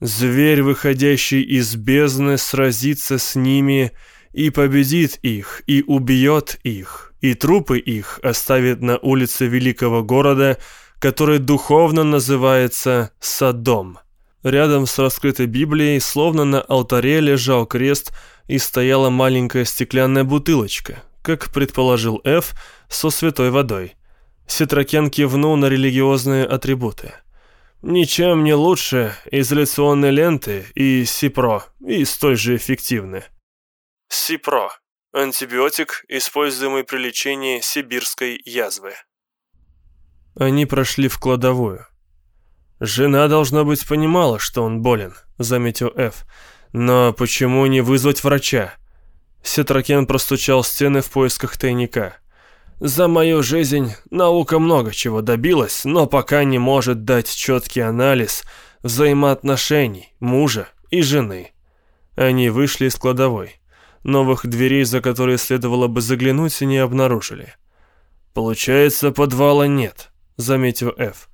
«Зверь, выходящий из бездны, сразится с ними и победит их, и убьет их» и трупы их оставит на улице великого города, который духовно называется Содом. Рядом с раскрытой Библией, словно на алтаре, лежал крест и стояла маленькая стеклянная бутылочка, как предположил Ф, со святой водой. Сетракен кивнул на религиозные атрибуты. «Ничем не лучше изоляционной ленты и СИПРО, и столь же эффективны». СИПРО Антибиотик, используемый при лечении сибирской язвы. Они прошли в кладовую. «Жена, должно быть, понимала, что он болен», — заметил Ф. «Но почему не вызвать врача?» Сетракен простучал стены в поисках тайника. «За мою жизнь наука много чего добилась, но пока не может дать четкий анализ взаимоотношений мужа и жены». Они вышли из кладовой. Новых дверей, за которые следовало бы заглянуть, не обнаружили. «Получается, подвала нет», — заметил Ф.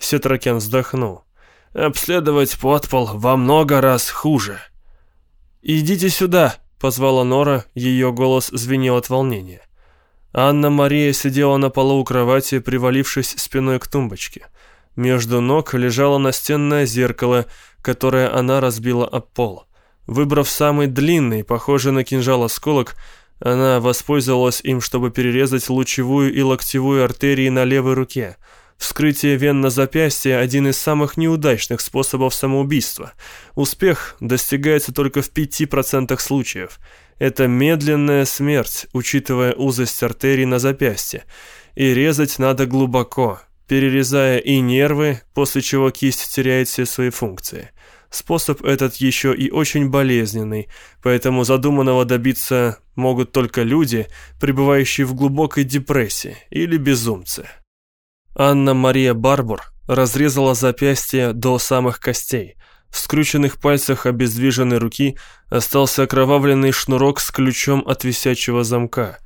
Сетракен вздохнул. «Обследовать подпол во много раз хуже». «Идите сюда», — позвала Нора, ее голос звенел от волнения. Анна-Мария сидела на полу у кровати, привалившись спиной к тумбочке. Между ног лежало настенное зеркало, которое она разбила об пол. Выбрав самый длинный, похожий на кинжал осколок, она воспользовалась им, чтобы перерезать лучевую и локтевую артерии на левой руке. Вскрытие вен на запястье – один из самых неудачных способов самоубийства. Успех достигается только в 5% случаев. Это медленная смерть, учитывая узость артерий на запястье. И резать надо глубоко, перерезая и нервы, после чего кисть теряет все свои функции. Способ этот еще и очень болезненный, поэтому задуманного добиться могут только люди, пребывающие в глубокой депрессии или безумцы. Анна-Мария Барбур разрезала запястье до самых костей. В скрюченных пальцах обездвиженной руки остался окровавленный шнурок с ключом от висячего замка –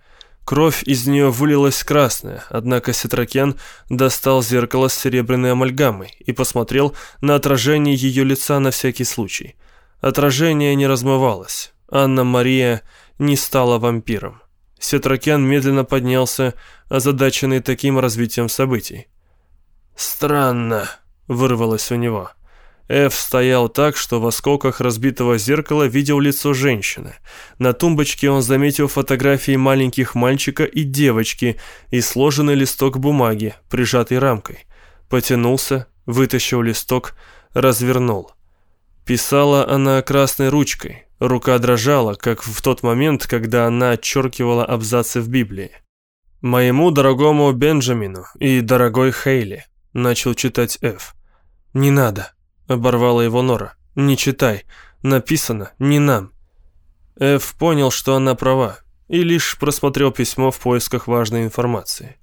Кровь из нее вылилась красная, однако Сетракен достал зеркало с серебряной амальгамой и посмотрел на отражение ее лица на всякий случай. Отражение не размывалось. Анна-Мария не стала вампиром. Сетракен медленно поднялся, озадаченный таким развитием событий. «Странно», — вырвалось у него. Эф стоял так, что в осколках разбитого зеркала видел лицо женщины. На тумбочке он заметил фотографии маленьких мальчика и девочки и сложенный листок бумаги, прижатый рамкой. Потянулся, вытащил листок, развернул. Писала она красной ручкой. Рука дрожала, как в тот момент, когда она отчеркивала абзацы в Библии. «Моему дорогому Бенджамину и дорогой Хейли», — начал читать Эф. «Не надо», — оборвала его Нора. «Не читай. Написано не нам». Эф понял, что она права, и лишь просмотрел письмо в поисках важной информации.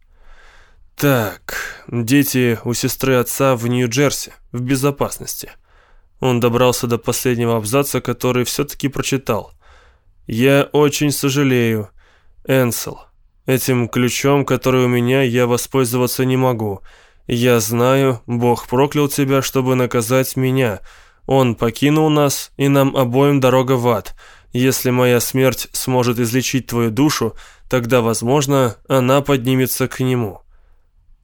«Так, дети у сестры отца в Нью-Джерси, в безопасности». Он добрался до последнего абзаца, который все-таки прочитал. «Я очень сожалею, Энсел. Этим ключом, который у меня, я воспользоваться не могу. Я знаю, Бог проклял тебя, чтобы наказать меня. Он покинул нас, и нам обоим дорога в ад. Если моя смерть сможет излечить твою душу, тогда, возможно, она поднимется к нему».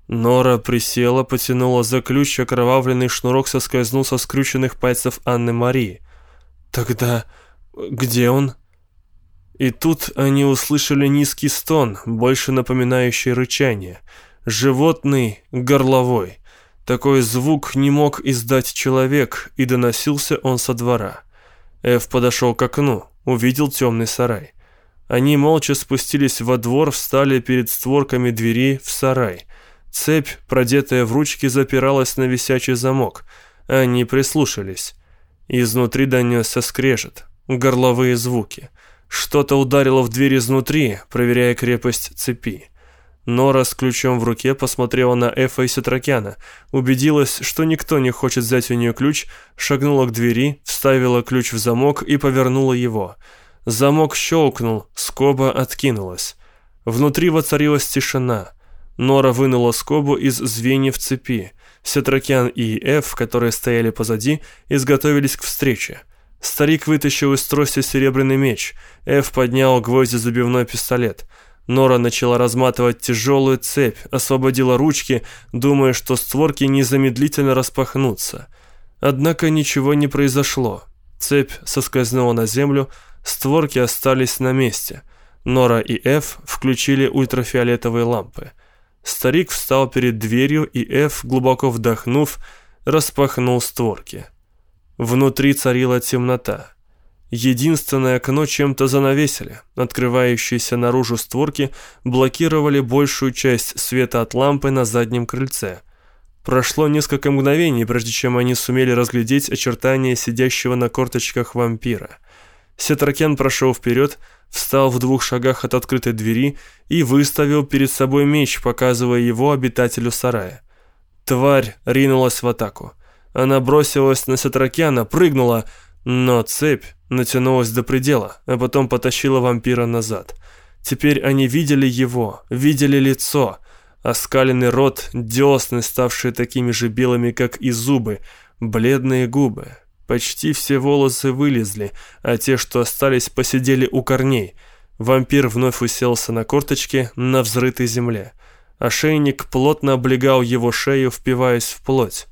Нора присела, потянула за ключ, окровавленный шнурок соскользнул со скрюченных пальцев Анны Марии. «Тогда где он?» И тут они услышали низкий стон, больше напоминающий рычание. Животный, горловой. Такой звук не мог издать человек, и доносился он со двора. Эв подошел к окну, увидел темный сарай. Они молча спустились во двор, встали перед створками двери в сарай. Цепь, продетая в ручки, запиралась на висячий замок. Они прислушались. Изнутри донесся скрежет, горловые звуки — что-то ударило в дверь изнутри, проверяя крепость цепи. Нора с ключом в руке посмотрела на Эфа и Сетракяна, убедилась, что никто не хочет взять у нее ключ, шагнула к двери, вставила ключ в замок и повернула его. Замок щелкнул, скоба откинулась. Внутри воцарилась тишина. Нора вынула скобу из звеньев цепи. Сетракян и Эф, которые стояли позади, изготовились к встрече. Старик вытащил из трости серебряный меч. Эф поднял гвозди забивной пистолет. Нора начала разматывать тяжелую цепь, освободила ручки, думая, что створки незамедлительно распахнутся. Однако ничего не произошло. Цепь соскользнула на землю, створки остались на месте. Нора и Эф включили ультрафиолетовые лампы. Старик встал перед дверью, и Эф, глубоко вдохнув, распахнул створки. Внутри царила темнота. Единственное окно чем-то занавесили. Открывающиеся наружу створки блокировали большую часть света от лампы на заднем крыльце. Прошло несколько мгновений, прежде чем они сумели разглядеть очертания сидящего на корточках вампира. Сетракен прошел вперед, встал в двух шагах от открытой двери и выставил перед собой меч, показывая его обитателю сарая. Тварь ринулась в атаку. Она бросилась на Сатракяна, прыгнула, но цепь натянулась до предела, а потом потащила вампира назад. Теперь они видели его, видели лицо, оскаленный рот, десны, ставшие такими же белыми, как и зубы, бледные губы. Почти все волосы вылезли, а те, что остались, посидели у корней. Вампир вновь уселся на корточке на взрытой земле. Ошейник плотно облегал его шею, впиваясь в плоть.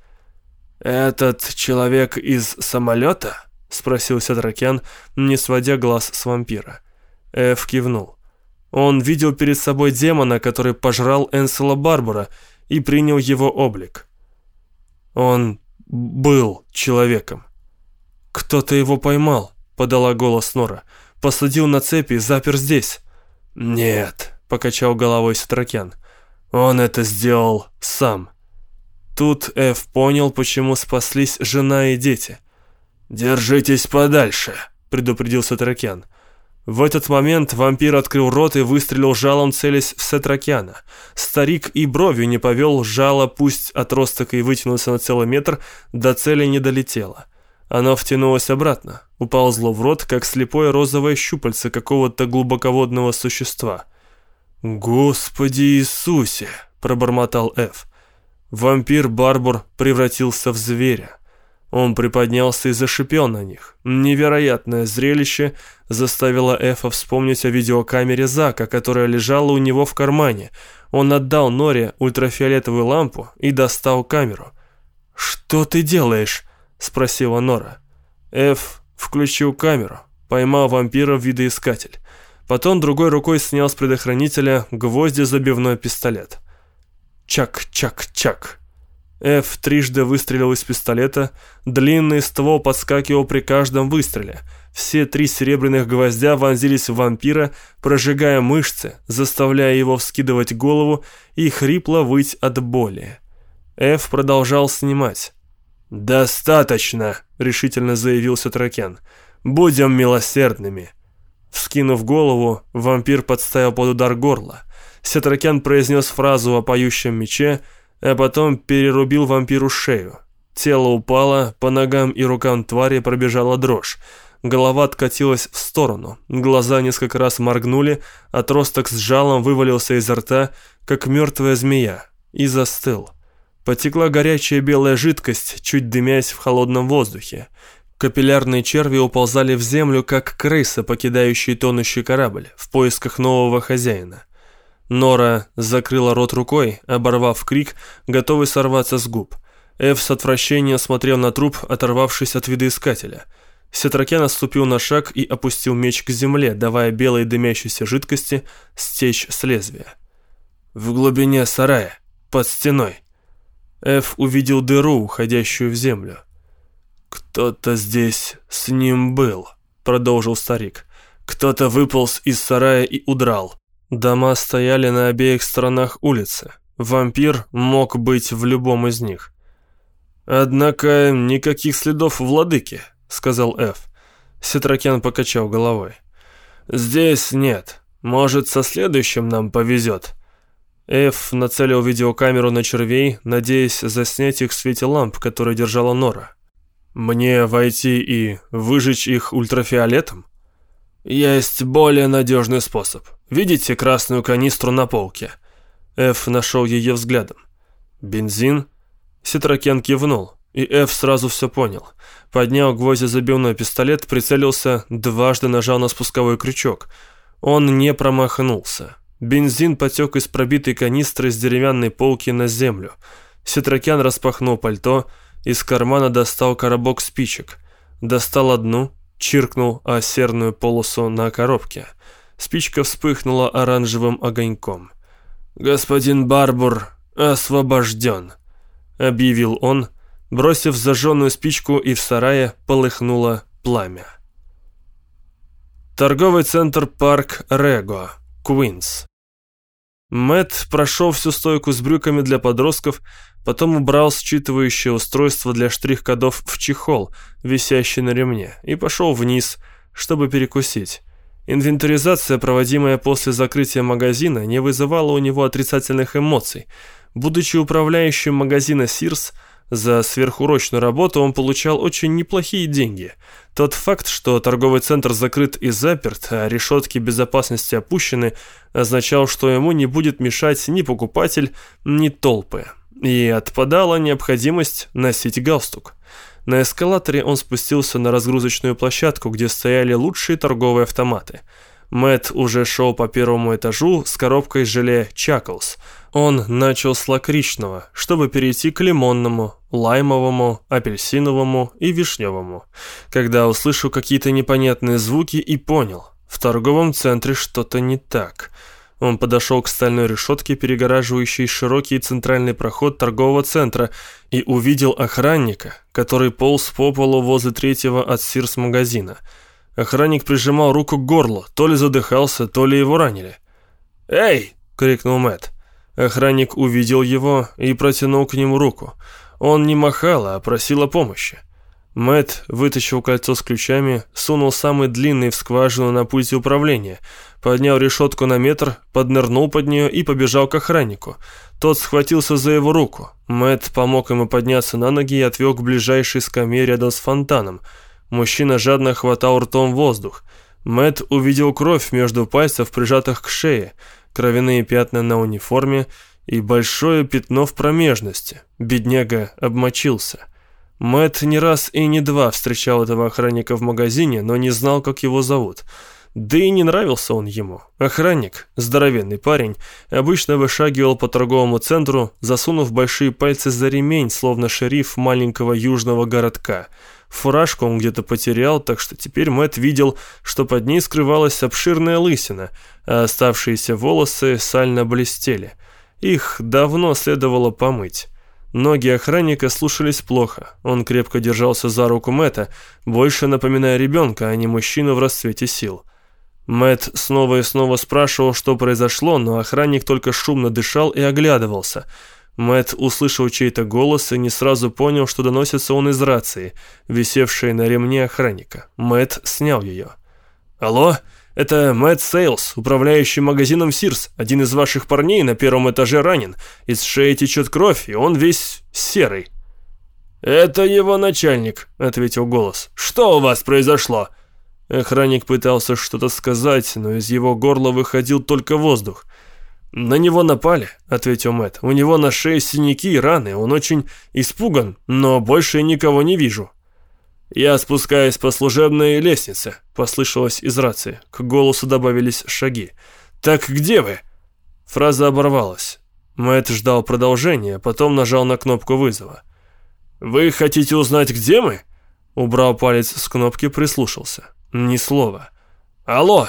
«Этот человек из самолета?» — спросил Садракян, не сводя глаз с вампира. Эф кивнул. Он видел перед собой демона, который пожрал Энсела Барбара и принял его облик. Он был человеком. «Кто-то его поймал», — подала голос Нора. «Посадил на цепи, запер здесь». «Нет», — покачал головой Сатракян. «Он это сделал сам». Тут Эф понял, почему спаслись жена и дети. «Держитесь подальше», — предупредил Сатракян. В этот момент вампир открыл рот и выстрелил жалом, целясь в Сетракяна. Старик и бровью не повел, жало, пусть отросток и вытянулся на целый метр, до цели не долетело. Оно втянулось обратно, уползло в рот, как слепое розовое щупальце какого-то глубоководного существа. «Господи Иисусе!» — пробормотал Эф. Вампир-барбар превратился в зверя. Он приподнялся и зашипел на них. Невероятное зрелище заставило Эфа вспомнить о видеокамере Зака, которая лежала у него в кармане. Он отдал Норе ультрафиолетовую лампу и достал камеру. «Что ты делаешь?» — спросила Нора. Эф включил камеру, поймал вампира в видоискатель. Потом другой рукой снял с предохранителя гвозди забивной пистолет. Чак-чак-чак. Эф трижды выстрелил из пистолета, длинный ствол подскакивал при каждом выстреле. Все три серебряных гвоздя вонзились в вампира, прожигая мышцы, заставляя его вскидывать голову и хрипло выть от боли. Эф продолжал снимать. «Достаточно», — решительно заявил Сатракен. «Будем милосердными». Вскинув голову, вампир подставил под удар горла. Сетракен произнес фразу о поющем мече, а потом перерубил вампиру шею. Тело упало, по ногам и рукам твари пробежала дрожь. Голова откатилась в сторону, глаза несколько раз моргнули, отросток с жалом вывалился изо рта, как мертвая змея, и застыл. Потекла горячая белая жидкость, чуть дымясь в холодном воздухе. Капиллярные черви уползали в землю, как крысы, покидающие тонущий корабль, в поисках нового хозяина. Нора закрыла рот рукой, оборвав крик, готовый сорваться с губ. Эв с отвращением смотрел на труп, оторвавшись от видоискателя. Сетракен отступил на шаг и опустил меч к земле, давая белой дымящейся жидкости стечь с лезвия. «В глубине сарая, под стеной», Эф увидел дыру, уходящую в землю. «Кто-то здесь с ним был», — продолжил старик. «Кто-то выполз из сарая и удрал. Дома стояли на обеих сторонах улицы. Вампир мог быть в любом из них». «Однако никаких следов владыки», — сказал Эф. Сетракен покачал головой. «Здесь нет. Может, со следующим нам повезет». Эф нацелил видеокамеру на червей, надеясь заснять их в свете ламп, которые держала Нора. «Мне войти и выжечь их ультрафиолетом?» «Есть более надежный способ. Видите красную канистру на полке?» Эф нашел ее взглядом. «Бензин?» Сетракян кивнул, и Эф сразу все понял. Поднял гвоздезабивной пистолет, прицелился, дважды нажал на спусковой крючок. Он не промахнулся. Бензин потек из пробитой канистры с деревянной полки на землю. Сетракян распахнул пальто, из кармана достал коробок спичек. Достал одну, чиркнул о серную полосу на коробке. Спичка вспыхнула оранжевым огоньком. «Господин Барбур освобожден», — объявил он, бросив зажженную спичку, и в сарае полыхнуло пламя. Торговый центр «Парк Рего», Куинс. Мэт прошел всю стойку с брюками для подростков, потом убрал считывающее устройство для штрих-кодов в чехол, висящий на ремне, и пошел вниз, чтобы перекусить. Инвентаризация, проводимая после закрытия магазина, не вызывала у него отрицательных эмоций. Будучи управляющим магазина «Сирс», за сверхурочную работу он получал очень неплохие деньги. Тот факт, что торговый центр закрыт и заперт, а решетки безопасности опущены, означал, что ему не будет мешать ни покупатель, ни толпы. И отпадала необходимость носить галстук. На эскалаторе он спустился на разгрузочную площадку, где стояли лучшие торговые автоматы. Мэт уже шел по первому этажу с коробкой желе «Чаклс», он начал с лакричного, чтобы перейти к лимонному, лаймовому, апельсиновому и вишневому, когда услышал какие-то непонятные звуки и понял, в торговом центре что-то не так. Он подошел к стальной решетке, перегораживающей широкий центральный проход торгового центра, и увидел охранника, который полз по полу возле третьего от Сирс-магазина. Охранник прижимал руку к горлу, то ли задыхался, то ли его ранили. «Эй!» — крикнул Мэтт. Охранник увидел его и протянул к нему руку. Он не махал, а просил о помощи. Мэт вытащил кольцо с ключами, сунул самый длинный в скважину на пульте управления, поднял решетку на метр, поднырнул под нее и побежал к охраннику. Тот схватился за его руку. Мэт помог ему подняться на ноги и отвел к ближайшей скамье рядом с фонтаном. Мужчина жадно хватал ртом воздух. Мэт увидел кровь между пальцев, прижатых к шее кровяные пятна на униформе и большое пятно в промежности. Бедняга обмочился. Мэт не раз и не два встречал этого охранника в магазине, но не знал, как его зовут. Да и не нравился он ему. Охранник, здоровенный парень, обычно вышагивал по торговому центру, засунув большие пальцы за ремень, словно шериф маленького южного городка. Фуражку он где-то потерял, так что теперь Мэтт видел, что под ней скрывалась обширная лысина, а оставшиеся волосы сально блестели. Их давно следовало помыть. Ноги охранника слушались плохо. Он крепко держался за руку Мэтта, больше напоминая ребенка, а не мужчину в расцвете сил. Мэт снова и снова спрашивал, что произошло, но охранник только шумно дышал и оглядывался. Мэт услышал чей-то голос и не сразу понял, что доносится он из рации, висевшей на ремне охранника. Мэт снял ее. «Алло?» Это Мэтт Сейлс, управляющий магазином Сирс. Один из ваших парней на первом этаже ранен. Из шеи течет кровь, и он весь серый». «Это его начальник», — ответил голос. «Что у вас произошло?» Охранник пытался что-то сказать, но из его горла выходил только воздух. «На него напали», — ответил Мэтт. «У него на шее синяки и раны, он очень испуган, но больше никого не вижу». «Я спускаюсь по служебной лестнице», — послышалось из рации. К голосу добавились шаги. «Так где вы?» Фраза оборвалась. Мэтт ждал продолжения, потом нажал на кнопку вызова. «Вы хотите узнать, где мы?» Убрал палец с кнопки, прислушался. Ни слова. «Алло!»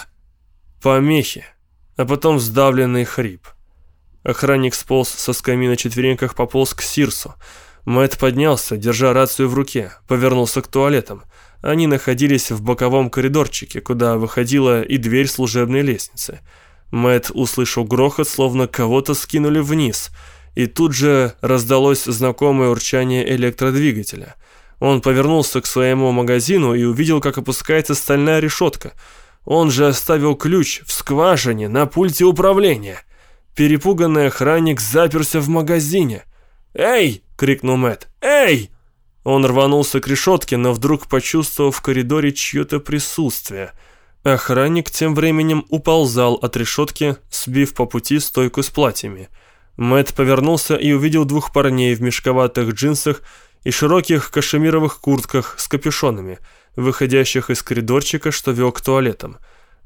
Помехи, а потом сдавленный хрип. Охранник сполз со скамьи на четвереньках, пополз к Сирсу. Мэтт поднялся, держа рацию в руке, повернулся к туалетам. Они находились в боковом коридорчике, куда выходила и дверь служебной лестницы. Мэтт услышал грохот, словно кого-то скинули вниз, и тут же раздалось знакомое урчание электродвигателя. Он повернулся к своему магазину и увидел, как опускается стальная решетка. Он же оставил ключ в скважине на пульте управления. Перепуганный охранник заперся в магазине. «Эй!» крикнул Мэт. «Эй!» Он рванулся к решетке, но вдруг почувствовал в коридоре чье-то присутствие. Охранник тем временем уползал от решетки, сбив по пути стойку с платьями. Мэт повернулся и увидел двух парней в мешковатых джинсах и широких кашемировых куртках с капюшонами, выходящих из коридорчика, что вел к туалетам.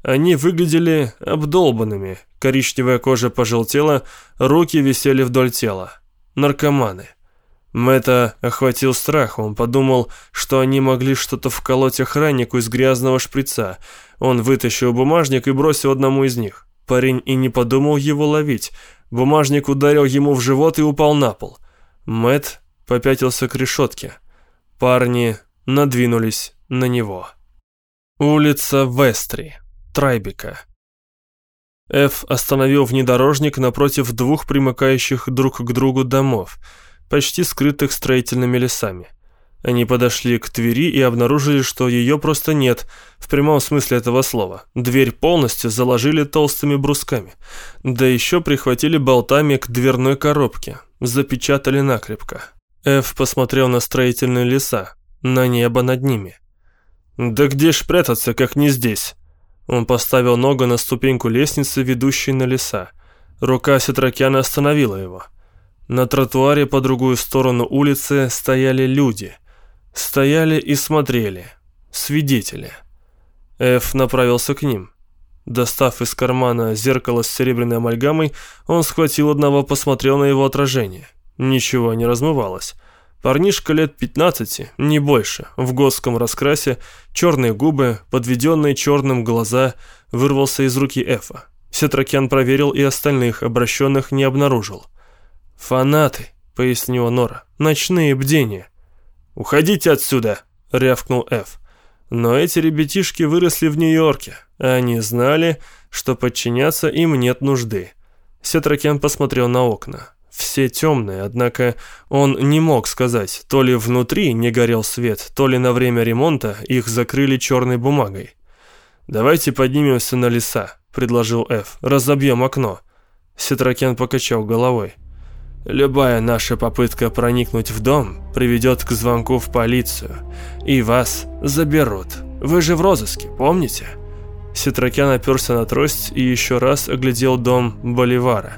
Они выглядели обдолбанными, коричневая кожа пожелтела, руки висели вдоль тела. Наркоманы. Мэтта охватил страх, он подумал, что они могли что-то вколоть охраннику из грязного шприца. Он вытащил бумажник и бросил одному из них. Парень и не подумал его ловить. Бумажник ударил ему в живот и упал на пол. Мэт попятился к решетке. Парни надвинулись на него. Улица Вестри, Трайбека. Ф остановил внедорожник напротив двух примыкающих друг к другу домов – почти скрытых строительными лесами. Они подошли к Твери и обнаружили, что ее просто нет, в прямом смысле этого слова. Дверь полностью заложили толстыми брусками. Да еще прихватили болтами к дверной коробке. Запечатали накрепко. Эф посмотрел на строительные леса, на небо над ними. «Да где ж прятаться, как не здесь?» Он поставил ногу на ступеньку лестницы, ведущей на леса. Рука Сетракяна остановила его. На тротуаре по другую сторону улицы стояли люди. Стояли и смотрели. Свидетели. Эф направился к ним. Достав из кармана зеркало с серебряной амальгамой, он схватил одного, посмотрел на его отражение. Ничего не размывалось. Парнишка лет 15, не больше, в готском раскрасе, черные губы, подведенные черным глаза, вырвался из руки Эфа. Сетракян проверил и остальных, обращенных не обнаружил. «Фанаты», — пояснила Нора. «Ночные бдения». «Уходите отсюда», — рявкнул Эф. Но эти ребятишки выросли в Нью-Йорке. Они знали, что подчиняться им нет нужды. Сетракен посмотрел на окна. Все темные, однако он не мог сказать, то ли внутри не горел свет, то ли на время ремонта их закрыли черной бумагой. «Давайте поднимемся на леса», — предложил Эф. «Разобьем окно». Сетракен покачал головой. Любая наша попытка проникнуть в дом приведет к звонку в полицию, и вас заберут. Вы же в розыске, помните?» Ситракян оперся на трость и еще раз оглядел дом Боливара,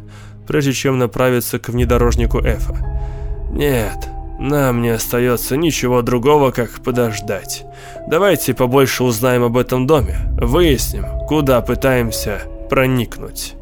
прежде чем направиться к внедорожнику Эфа. «Нет, Нам не остается ничего другого, как подождать. Давайте побольше узнаем об этом доме, выясним, куда пытаемся проникнуть.